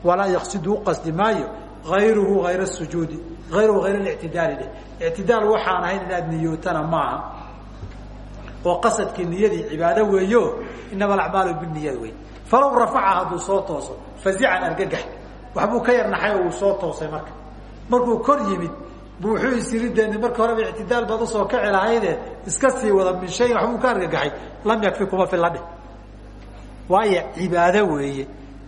Walaa yaqsidu u qasdi maayo ayruhu ayra sujuudi ayruhu hayr ictidaali dheh ictidaal waxaan ahayn inaad niyootana maaha oo qasadkii niyadii cibaado weeyo inama alacmaalu biniyad wey falow rafaca hadduu soo tooso fazican argagax. Waxbuu ka yar naxay oo uu soo toosay marka. Markuu kor yimid bu wuxuu isirideeni marka horeba ictidaal baad u soo kaci lahayde iska sii wada min shayin waxbuu ka argagaxay lam yakfi kuma filla dheh waayo cibaado weeye.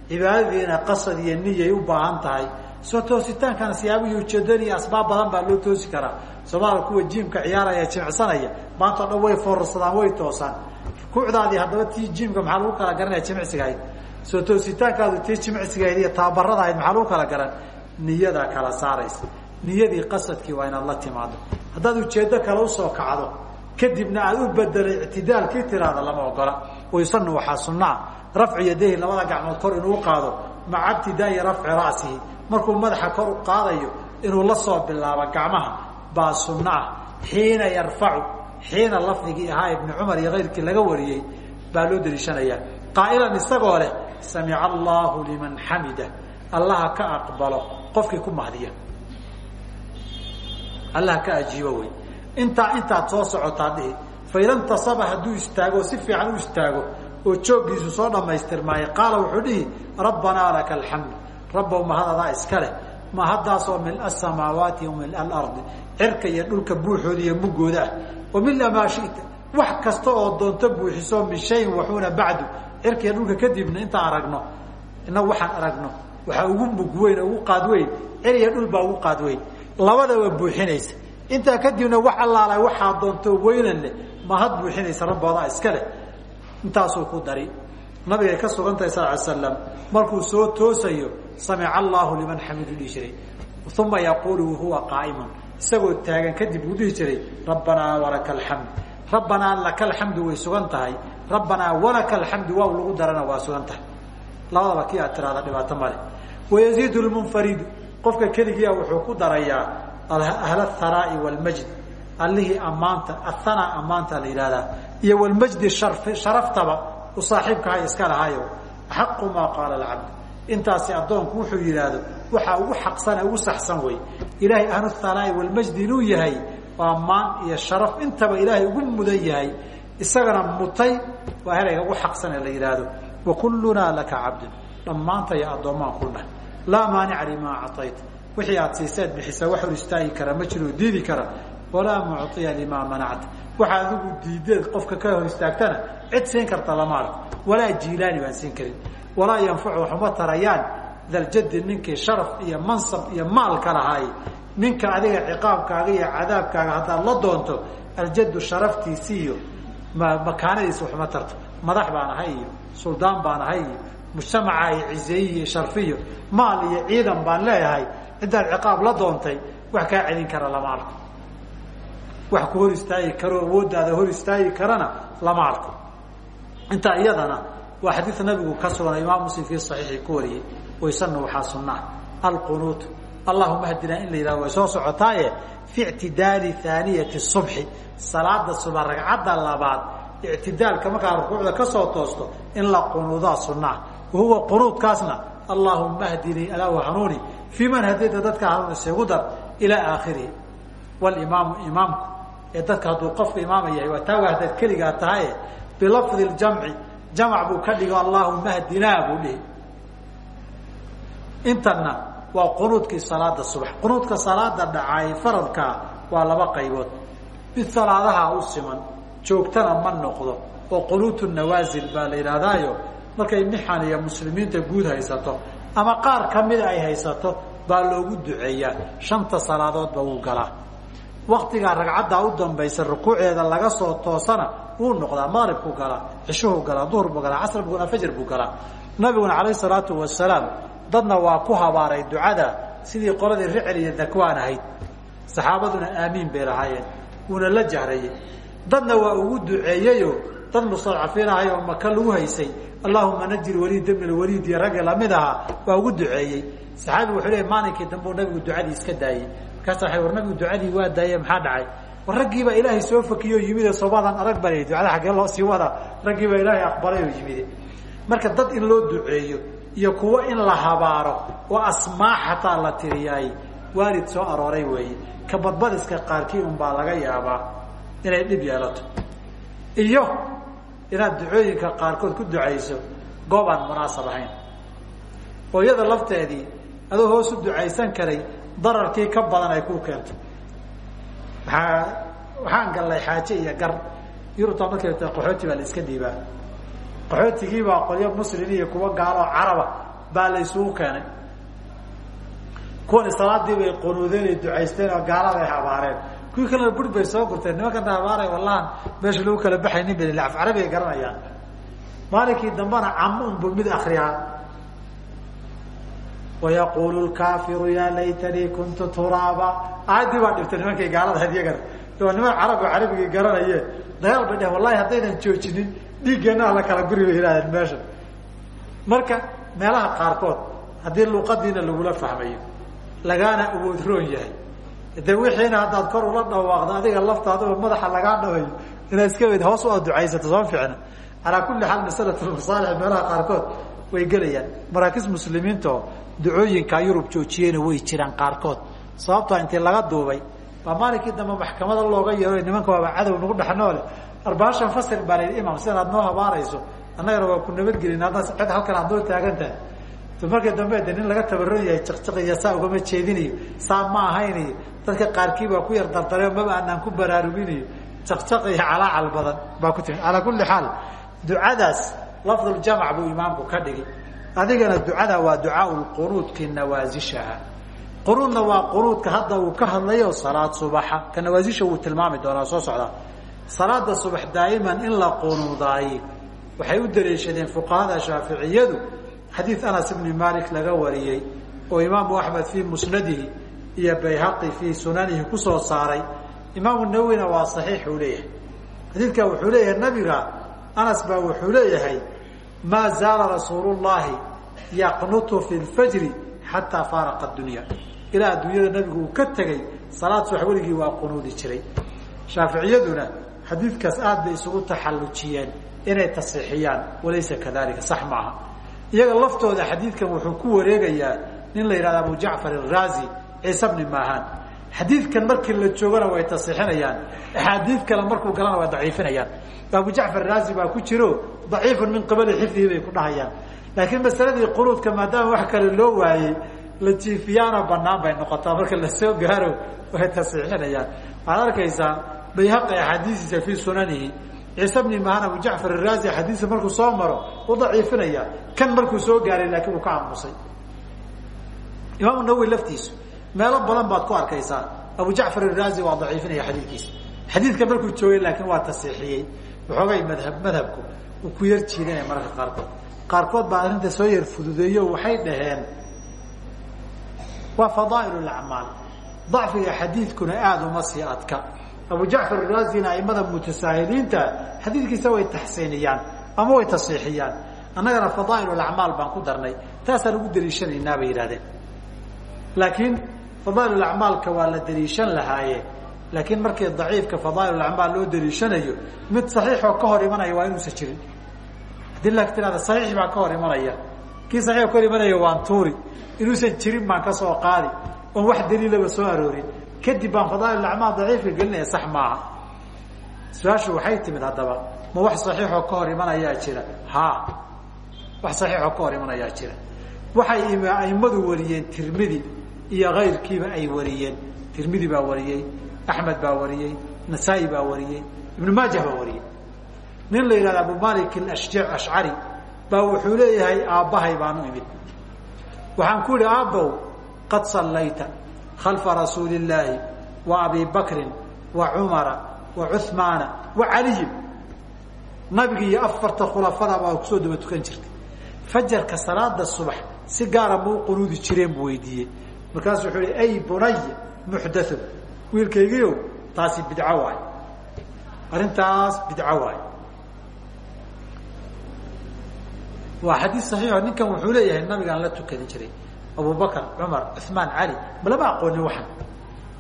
Cibaadadiina qasad iyo niyay u baahan tahay. Soo toositaankana ujeedooyin iyo asbaab badan baa loo toosi karaa. Soomaalia kuwa jiimka ciyaaraya jimicsanaya maanta o dhan way foorarsadaan way toosaan. Rukuucdaadii haddaba tii jiimka maxaa lagu kala garanaya jimicsiga ahayd soo toositaankaadu tii jimicsiga ahayd iyo tababarada maxaa lagu kala garan? Niyadaa kala saaraysa niyadii qasadkii waa inaad la timaado. Haddaad ujeeddo kale u soo kacdo kadibna aad u bedelay ictidaalkii tiraada lama ogola. Waysanu waxaa sunaa rafcu yadayhi labada gacmood kor inuu qaado maca ibtidaai rafci ra'sihi. Markuu madaxa kor u qaadayo inuu la soo bilaabo gacmaha baa sunno ah xiina yarfacu xiina lafdigii ahaa cumar iyo kayrkii laga wariyey baa loo daliishanayaa qaa'ilan isagoo leh samica allahu liman xamida. Allaha ka aqbalo qofkii ku mahdiya allaha ka ajiibo wey intaa intaad soo socotaa dhihi faida ntasaba hadduu istaago si fiican u istaago oo jooggiisu soo dhammaystirmaayo qaala wuxuu dhihi rabbanaa laka alxamd rabbow mahadadaa iska leh mahaddaasoo mil asamaawaati wa mil alardi cirka iyo dhulka buuxooda iyo mugooda ah. Wa mila maa shita wax kasta oo doonto buuxiso min shayin waxuuna bacdu. Cirka dhulka kadibna intaan aragno inagu waxaan aragno waxaa ugu mug weyn ugu qaad weyn cir iyo dhul baa ugu qaad weyn labadaba buuxinaysa. Intaa kadibna wax allaala waxaa doonto weynan leh mahad buuxinaysa rabboodaa iska leh. Intaasuu ku dari. Nabigay ka sugantahay sal ly slam markuu soo toosayo samica allahu liman xamidu dhihi jiray. Uma yaquulu wahuwa qaa'iman. Isagoo taagan kadib uu dhihi jiray rabbanaa walaka alxamd rabbanaa laka alxamdu way sugan tahay. Rabbanaa walaka alxamdu waaw lagu darana waa sugan tahay. Labadaba kii aad dhibaato male wayaziidu lmunfaridu qofka keligiia wuxuu ku darayaa ahl ahanaa'i wlmajd allihii ammaanta ahanaa ammaanta la yihahdaa iyo wlmajdi sharaftaba u saaxiibkahay iska lahayo axaqu maa qaala alcabd intaasi addoonku wuxuu yidhaahdo waxaa ugu xaqsane ugu saxsan wey. Ilaahay ahlu hanaa'i walmajdi inuu yahay waa ammaan iyo sharaf. Intaba ilaahay ugu mudan yahay isagana mutay waa herayga ugu xaqsane la yidhaahdo. Wa kullunaa laka cabdun dhammaantaya addoommaan ku nahay laa maanica limaa acayta wixii aad siiseed bixisa wax hor istaagi kara ma jiroo diidi kara. Walaa mucطiya limaa manacta. Waxa adigu diideed qofka ka hor istaagtana cid siin karta lama arko. Walaa jiilaani baan siin karin. Walaa yanfacu waxuma tarayaan. Daljadi ninkii sharaf iyo mansab iyo maalka lahaay ninka adiga ciqaabkaaga iyo cadaabkaaga haddaad la doonto aljadu sharaftiisi iyo makaanadiisa waxuma tarto. Madax baan ahay iyo suldaan baan ahay iyo mujtamaca iyo cizeeyi iyo sharfiyo maal iyo ciidan baan leeyahay ciddaad ciqaab la doontay wax kaa celin kara lama arko. Wax ku hor istaagi karo awooddaada hor istaagi karana lama arko. Intaa iyadana waa xadiid nabigu ka sugan imaam muslim fii saxiixi ku wariyey waysana waxaa sunaa alqunuut. Allahuma hdinaa in la yihahdo way soo socotaaye fi ictidaali aaniyati subxi salaada suba ragcadda labaad. Ictidaalka markaa rukuucda ka soo toosto in la qunuudaa sunaa wahuwa qunuudkaasna allahuma hdinii alaa hanuuni fii man hadayta dadka hanuun isagu dar ilaa aakhirihi walimaamu imaamku ee dadka hadduu qofku imaama yahay waa taa waa hadaad keligaa tahaye bilafdi ljamci jamc buu ka dhigo allahuma hdinaa buu dhihi intana waa qunuudkii salaada subax qunuudka salaada dhacaay faradkaa waa laba qaybood mid salaadaha u siman joogtana ma noqdo oo qunuutu nawaasil baa la yidhaahdaayo markay mixan iyo muslimiinta guud haysato ama qaar kamida ay haysato baa loogu duceeyaa. Shanta salaadoodba wuu galaa. Waktigaa ragcaddaa u dambaysa rukuuceeda laga soo toosana wuu noqdaa. Maqribkuu galaa cishuhuu galaa duhur buu galaa casr buu fajr buu galaa. Nabiguna calayh salaatu wasalaam dadna waa ku habaaray ducada sidii qoladii ricel iyo dakwaan ahayd. Saxaabaduna aamiin bay lahaayeen wuuna la jahrayey dadna waa ugu duceeyeyo dad mustadcafiinahay oo maka lagu haysay allahuma najir waliid dmil waliid iyo raggi la mid ahaa waa ugu duceeyey. Saxaabigu wuxuu leey maalinkii dambe u nabigu ducadii iska daayey. Markaasa waay war nabigu ducadii waa daaye maxaa dhacay? War raggiibaa ilaahay soo fakiyoo yimide soomaadan arag bal ducada xaggee loo sii wada raggiibaa ilaahay aqbalay oo yimide marka dad in loo duceeyo iyo kuwo in la habaaro oo asmaa xataa la tiriyaay waalid soo arooray weeye. Ka badbadiska qaarkii un baa laga yaabaa inay dhib yeelato. Iyo inaad ducooyinka qaarkood ku ducayso goob aan munaasab ahayn. Oo lafteedii adoo hoos u ducaysan karay dararkii ka badan ay kuu keento waaa waxaan gallay xaaje iyo gar. Yurubta markay ta qaxooti baa la iska dhiibaa. Qaxootigiibaa qolyo muslin iyo kuwa gaaloo caraba baa la isugu keenay. Kuwani salaadii bay qunuudeen ay ducaysteen oo gaaladay habaareen kuwii kalena bur bay soo gurteen nimankana habaaray wallahan meesha lagu kala baxaynin ba af carabi ay garanayaan. Maalinkii dambena camo unbu mid akriyaa wayaqulu lkaafiru ya laytanii kuntu turaaba. Aayaddii baa dhibtay nimankay gaalada had iyagana waa niman carab oo carabigii garanaye dagaal bay dhehen wallahi haddaynan joojinin dhiiggeena la kala guri bay yidhahdeen meesha. Marka meelaha qaarkood haddii luqadiina lagula fahmayo lagaana awood roon yahay de wixiina haddaad kor ula dhawaaqdo adiga laftaadaba madaxa lagaa dhabayo inaad iska wed hoos u ad ducaysato soo fiicna? Calaa kulli xaal masalat masaalix meelaha qaarkood way gelayaan. Maraakis muslimiintaoo ducooyinka yurub joojiyeyna way jiraan qaarkood. Sababtoo intii laga duubay baa maalinkii dambe maxkamada looga yeero nimanka waaba cadow nagu dhexnoole arbaashan fasir baa layihi imam sidan aad noo habaarayso annagana waa ku nabadgelin haddaas cid halkan aad noo taagan tahay. Markii dambe de nin laga tabaron yahay jiqjiqiya saa ugama jeedinayo saa ma ahaynayo dadka qaarkii baa ku yar dardareo maba aanaan ku baraaruginayo jaqjaq iyo calaacal badan baa ku timi calaa kulli xaal ducadaas lafduljamac buu imaamku ka dhigi adigana ducada waa ducaau lqunuudki nawaasishaha. Qunuudna waa qunuudka hadda uu ka hadlayo salaad subaxa. Ka nawaasisha wuu tilmaami doonaa soo socdaa salaada subax daa'iman in la qunuudaaye waxay u daliishadeen fuqahada shaaficiyadu. Xadiid anas ibni malik laga wariyey oo imaamu axmed fii musnadihi iyo bayhaqi fii sunanihi ku soo saaray. Imaamu nawowina waa saxiixuu leeyahay. Xadiidka wuxuu leeyahay nabiga anas baa wuxuu leeyahay maa zaala rasuulu llahi yaqnutu fi lfajri xataa faaraqa dunya. Ilaa adduunyada nabigu uu ka tegey salaad subax weligii waa qunuudi jiray. Shaaficiyaduna xadiidkaas aad bay isugu taxallujiyeen inay tasiixiyaan walaysa kadalika sax maaha iyaga laftooda xadiidkan wuxuu ku wareegayaa nin la yidhahda abu jacfar araazi ciise bni maahan xadiidkan markii la joogana way tasiixinayaan axaadiid kale markuu galana way daciifinayaan. Abu jacfar araazi baa ku jiro daciifun min qibali xifdihi bay ku dhahayaan. Laakiin masaladii qunuudka maadaama wax kale loo waayey la jiifiyaana banaan bay noqotaa. Marka la soo gaaro way tasiixinayaan waxaad arkaysaa bayhaqi axaadiisiisa fii sunanihi. Ciise bni mahan abu jacfar araazi xadiisa markuu soo maro u daciifinaya. Kan markuu soo gaaray laakiin uu ka aamusay. Imaamu nawowi laftiisu meelo badan baad ku arkaysaa. Abu jacfar araazi waa daciifinaya xadiidkiisa. Xadiidka markuu joogay laakiin waa tasiixiyey waxoogay madhab madhabku uu ku yar jiidanaya mararka qaarkood. Qaarkood baa arrinta soo yar fududeeyo waxay dhaheen waa fadaa'il acmaal dacfiga xadiidkuna aada uma sii adka. Abu jacfar araazina aimada mutasaahiliinta xadiidkiisa way taxsiiniyaan ama way tasiixiyaan annagana fadaa'il acmaal baan ku darnay. Taasaan ugu daliishanaynaa bay yidhahdeen laakiin fadaa'il acmaalka waa la daliishan lahaaye. Laakiin markii daciifka fadaa'il acmaal loo daliishanayo mid saxiixoo ka hor imanaya waa inuusan jirin. Haddii la tirahda saxiix baa ka hor imanaya. Kii saxiix ka hor imanaya waan tuuri. Inuusan jirin baan ka soo qaadi. Oon wax daliilaba soo aroorin. Kadib baan fadaa'il acmaal daciifka gelinaya sax maaha. Su'aashu waxay timid haddaba. Ma wax saxiixoo ka hor imanayaa jira? Ha wax saxiixoo ka hor imanayaa jira. Waxay aimadu wariyeen tirmidi iyo kayrkiiba ay wariyeen. Tirmidi baa wariyey axmed baa wariyey nasaa-i baa wariyey ibnu maajah baa wariyey. Nin la yidhahda abu malik ashj ashcari baa wuxuu leeyahay aabbahay baanu imid. Waxaan ku idhi aabbow qad sallayta khalfa rasuuli illaahi wa abi bakrin wa cumara wa cuhmaana wa caliyin. Nabiga iyo afarta khulafada baa ku soo daba tukan jirtay. Fajarka salaada subax si gaara ma u qunuudi jireen buu weydiiyey markaasu wuxuu ihi ay bunay muxdatun wiilkaygiiow taasi bidco waay arrintaas bidco waay waa xadiis saxiixo ninkan wuxuu leeyahay nabigaan la tukadi jiray. Abubakar cumar cuثmaan cali ma aqoonin waxan?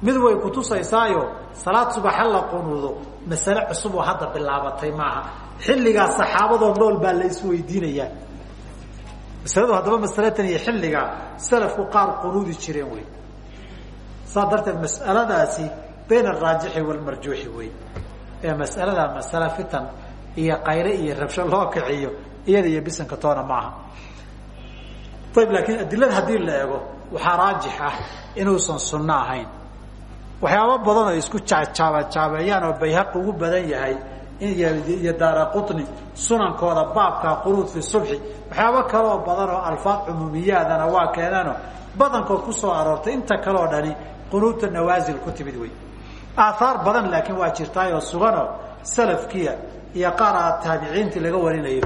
Mid way kutusaysaayo salaad subaxa la qunuudo masale cusub oo hadda bilaabatay maaha. Xilligaa saxaabadoo nool baa la isweydiinayaa masaladu haddaba masalatan iyo xilligaa salafku qaar qunuudi jireen wey saa darteed mas'aladaasi bayna araajixi walmarjuuxi wey ee mas'alada masale fitan iyo qayre iyo rabsho loo kiciyo iyada iyo bisanka toona maaha ayb laakiin adilada haddii la eego waxaa raajix ah inuusan sunno ahayn. Waxyaaba badan oo isku jaabajaabeeyaan oo bayhaqi ugu badan yahay iyo daara qutni sunankooda baabka qunuud fi subxi waxyaabo kaleoo badan oo alfaad cumuumiyaadana waa keenaano. Badankood ku soo aroortay inta kale oo dhani qunuudta nawaasil ku timid wey badan laakiin waa jirtaayoo suganoo salafkiya iyo qaar taabiciintii laga warinayo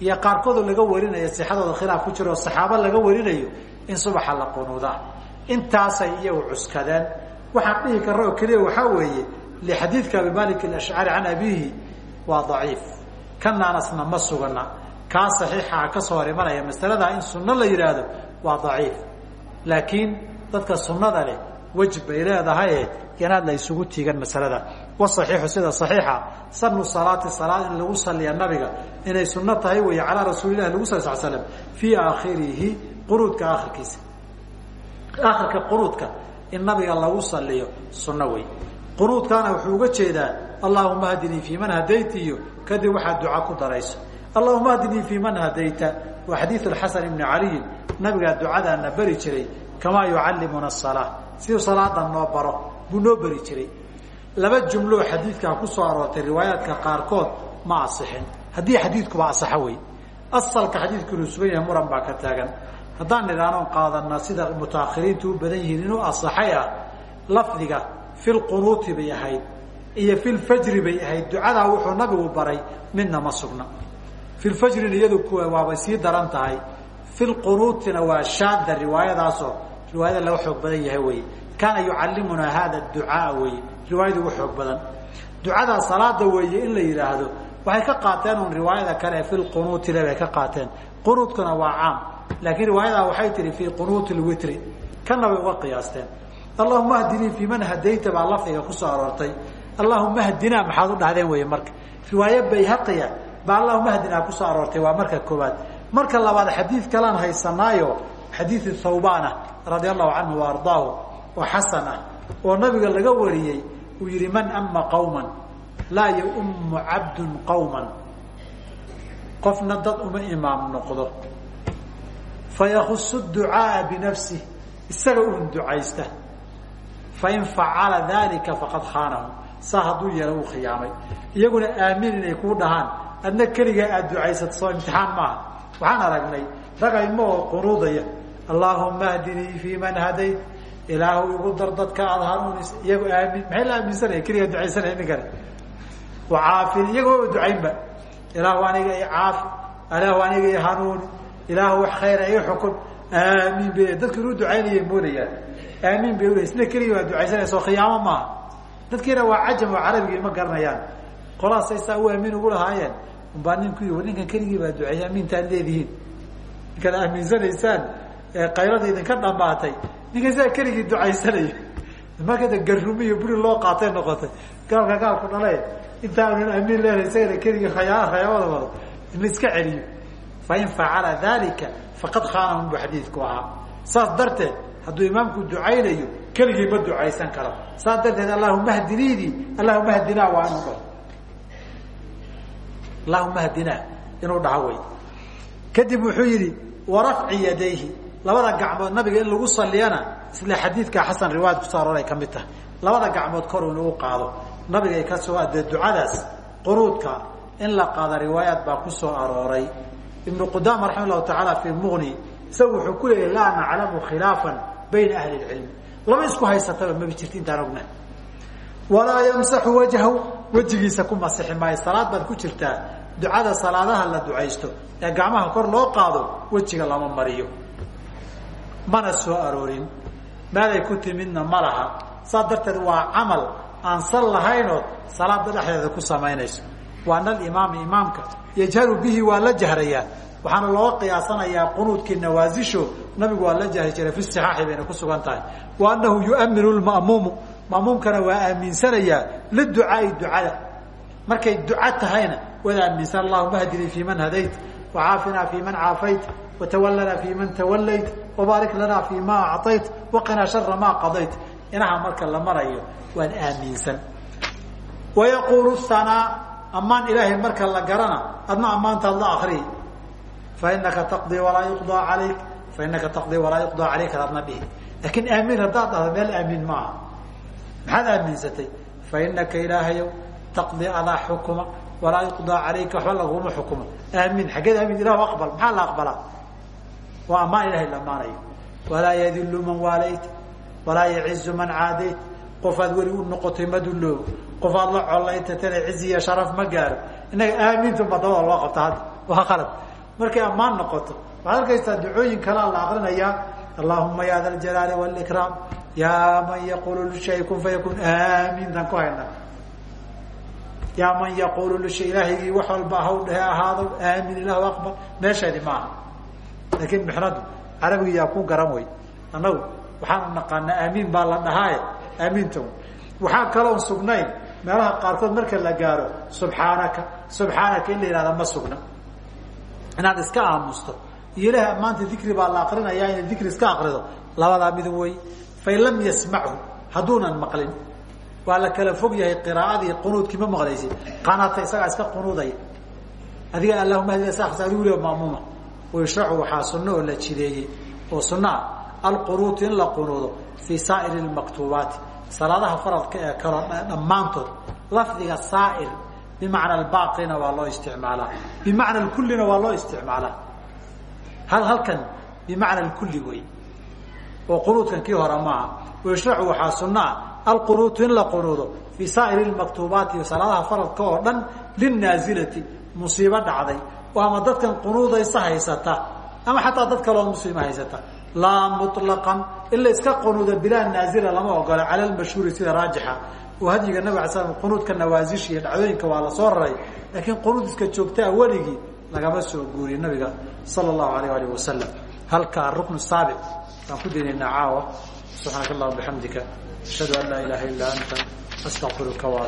iyo qaarkoodoo laga warinayo sixadooda khilaaf ku jiro saxaabo laga warinayo in subaxa la qunuudaa intaasay iyagu cuskadeen. Waxaan dhihi karra oo keliya waxaa weeye lixadiidka abi malik alashcari can abiihi waa daciif. Kanaanasna ma sugana kaa saxiixaa ka soo hor imanaya masaladaa in sunno la yidhaahdo waa daciif. Laakiin dadka sunnada leh wej bay leedahaye yanaad la isugu tiigan masalada wasaxiixu sida saxiixa sanu salaati salaad in lagu saliya nabiga. Inay sunno tahay weeye calaa rasuulilahi lagu sal sl slam fii aakhirihi qunuudka akhirkiisa akhirka qunuudka in nabiga lagu saliyo sunno wey qunuudkaana wuxuu uga jeedaa allahuma hdinii fii man hadayta iyo kadib waxaad duca ku darayso. Allahuma hdinii fii man hadayta. Waa xadiiu xasan ibni caliyin nabigaa ducadaana beri jiray kamaa yucallimuna asalaa siduu salaadan noo baro buu noo beri jiray. Laba jumloo xadiidkaa ku soo aroortay riwaayaadka qaarkood ma asixin. Haddii xadiidkuba asaxo wey asalka xadiidku inuu sugan yahay muran baa ka taagan. Haddaan nidhaanoon qaadana sida mutaakhiriintu u badan yihiin inuu asaxay ah lafdiga fi lqunuuti bay ahayd iyo fi lfajri bay ahayd. Ducadaa wuxuu nabigu baray midna ma sugna. Fi lfajrina iyadu waabay sii daran tahay. Fi lqunuutina waa shaada riwaayadaasoo riwaayada laga xoog badan yahay wey kaana yucallimunaa hada ducaa wey riwaayada ugu xoog badan. Ducadaa salaada weeye in la yidhaahdo waxay ka qaateen un riwaayada kale fi lqunuuti bay ka qaateen. Qunuudkuna waa caam. Laakiin riwaayadaa waxay tihi fii qunuuti lwitri kana way uga qiyaasteen. Allahuma hdinii fii man hadayta baa lafdiga ku soo aroortay allahuma hdinaa maxaad u dhahdeen wey marka. Riwaaye bayhaqiya baa allahuma hdinaa ku soo aroortay waa marka koowaad. Marka labaad xadiid kalaan haysanaayo xadiidu thawbana radia allahu canhu wa ardaahu oo xasan ah oo nabiga laga wariyey uu yihi man ama qawman laa yaummu cabdun qawman. Qofna dad uma imaam noqdo. Fayakusu ducaaa binafsih isaga un ducaysta. Fain facala dalika faqad khaanahu saa hadduu yeelo uu khiyaamay. Iyaguna aamin inay kuu dhahaan. Adna keligaa aada ducaysato soo imtixaan maaha. Waxaan aragnay ragayma oo qunuudaya allaahuma hdinii fii man hadayt. Ilaahu igu dar dadka aada hanuunis iyago aamin maxay la aaminsanaya keligaa ducaysanaya ninkani wacaafin iyagoo ducaynba. Ilaahu aniga i caafi ilaahu aniga i hanuuni ilaahu wax khayra i xukun. Aamin bay dadku inuu ducaynayay moodayaan. Aamin bay isna keligii waa ducaysanaysa oo khiyaamo maaha dadkiina waa cajam oo carabigii ma garanayaan. Qolaasay saa u aamin ugu lahaayeen. Umbaa ninku yi ninkan keligii baa duceeyay aamintaad leedihiin. Ninkaad aaminsanaysaan kayrada idinka dhamaatay ninkan sidaa keligii ducaysanayo markada garrumi iyo buri loo qaatay noqotay. Gaalka gaalku dhale intaa unan aamin leedahay isagana keligii khayaa khayaamada wado in la iska celiyo. Fain facala dalika faqad khaanahum bu xadiidku ahaa. Saas darteed hadduu imaamku ducaynayo keligii ma ducaysan karo. Saas darteed allahuma hdiniidii allahuma hdinaa waa inuu dhaho allahuma hdinaa inuu dhaho way kadib wuxuu yihi warafci yadayhi. Labada gacmood nabiga in lagu saliyana isla xadiidka xasan riwaayad ku soo arooray ka mid tahay. Labada gacmood kor in lagu qaado. Nabigay ka soo adee ducadaas qunuudka in la qaada riwaayaad baa ku soo arooray. Ibnu qudaama raxima llahu tacaala fi muqni isagu wuxuu ku leeyahy laa naclamu khilaafan bayna ahli lcilmi laba isku haysataba maba jirta intaan ogna walaa yamsaxu wajhahu wejigiisa ku masixi maayo. Salaad baad ku jirtaa. Ducada salaadaha la ducaysto. Ee gacmaha kor loo qaado wejiga lama mariyo. Mana soo aroorin. Meelay ku timidna ma laha. Saas darteed waa camal aan sal lahaynood salaada dhexdeeda ku samaynayso. Waana alimaami imaamka. Yajharu bihi waa la jahrayaa waxaana looga qiyaasanayaa qunuudkii nawaasisho nabigu waa la jahri jiray fi sixaaxi bayna ku sugan tahay. Wa anahu yuaminu lma'muumu ma'muumkana waa aaminsanayaa liducaai ducada. Markay duca tahayna waad aaminsan allahuma hdinii fii man hadayt wacaafinaa fii man caafayt watawallanaa fii man tawallayt wabaarik lanaa fii ma acطayt waqinaa shara maa qadayt. Inaha marka la marayo waan aaminsan wayaquulu hanaa ammaan ilaahay marka la garana adna ammaantaad la akriyi fainaka taqdii walaa yuqdaa alayk fainaka taqdii walaa yuqdaa calayk adna dhihi laakiin aamin haddaad dhahdo meel aamin maaha maxaad aaminsatay fa inaka ilaahayow taqdi adaa xukuma walaa yuqdaa calayka waxba laguma xukumo aamin xaggeed aamin ilah aqbal maxaa la aqbalaa waa ammaan ilahay la amaanayo walaa yadilu man waalayt walaa yacizu man caadayt qofaad weli u noqotay ma dulloobo qofaad la collaytatana cizi iyo sharaf ma gaaro innaga aamintunba dabada loo qabta hadda waa qalad markay ammaan noqoto. Waxaad arkaysaa ducooyin kalea la akrinayaa allahuma ya da ljalaali wاlkraam ya man yaqulu lishay kun fayakun. Aamintan ku hayna. Yaa man yaqulu lishay ilaahaygii wax walba haw dhehe ahaado. Aamin ilahu aqbal meesheedi maaha laakiin mixnadu carabiga yaa ku garan wey annagu waxaanu naqaanaa aamiin baa la dhahaaye aaminta waxaa kaloon sugnayn. Meelaha qaarkood marka la gaaro subxaanaka subxaanaka in la yihahda ma sugna inaad iska aamusto. Iyo ilahay ammaanta dikri baa la akrinayaa inay dikri iska akrido labadaa mid wey fain lam yasmachu hadduunan maqlin. Waa la kala fog yahay qiraaadii qunuudkii ma maqlaysid. Qanata isagaa iska qunuudaya. Adiga allahuma hdi adigu le maamuma. Wayushracu waxaa sunno oo la jideeyey. Oo sunno ah alqunuutu in la qunuudo fii saa'iri lmaktuubaati salaadaha faradka ee kalo dhammaantood lafdiga saa'ir bimacna albaaqina waa loo isticmaalaa bimacna lkullina waa loo isticmaalaa hal halkan bimacna lkulli wey oo qunuudkan kii hore maaha wayushracu waxaa sunno ah alqunuutu in la qunuudo fii saa'iri lmaktuubaati salaadaha faradka oo dhan linnaazilati musiibo dhacday oo ama dadkan qunuudaysa haysata ama xataa dad kaloo muslima haysata laa muطlaqan in la iska qunuudo bilaa naazila lama ogola cala lmashhuuri sida raajixa oo hadyiga nabig qunuudka nawaasisha iyo dhacdooyinka waa la soo raray laakiin qunuud iska joogtaa weligii lagama soo guuriye nabiga sala allahu alayh alih wasalam aruknu saabic baan ku daynaynaa caawa. Subxaanaka allahuma ashhadu an laa ilaha illa anta astaqfiruka wa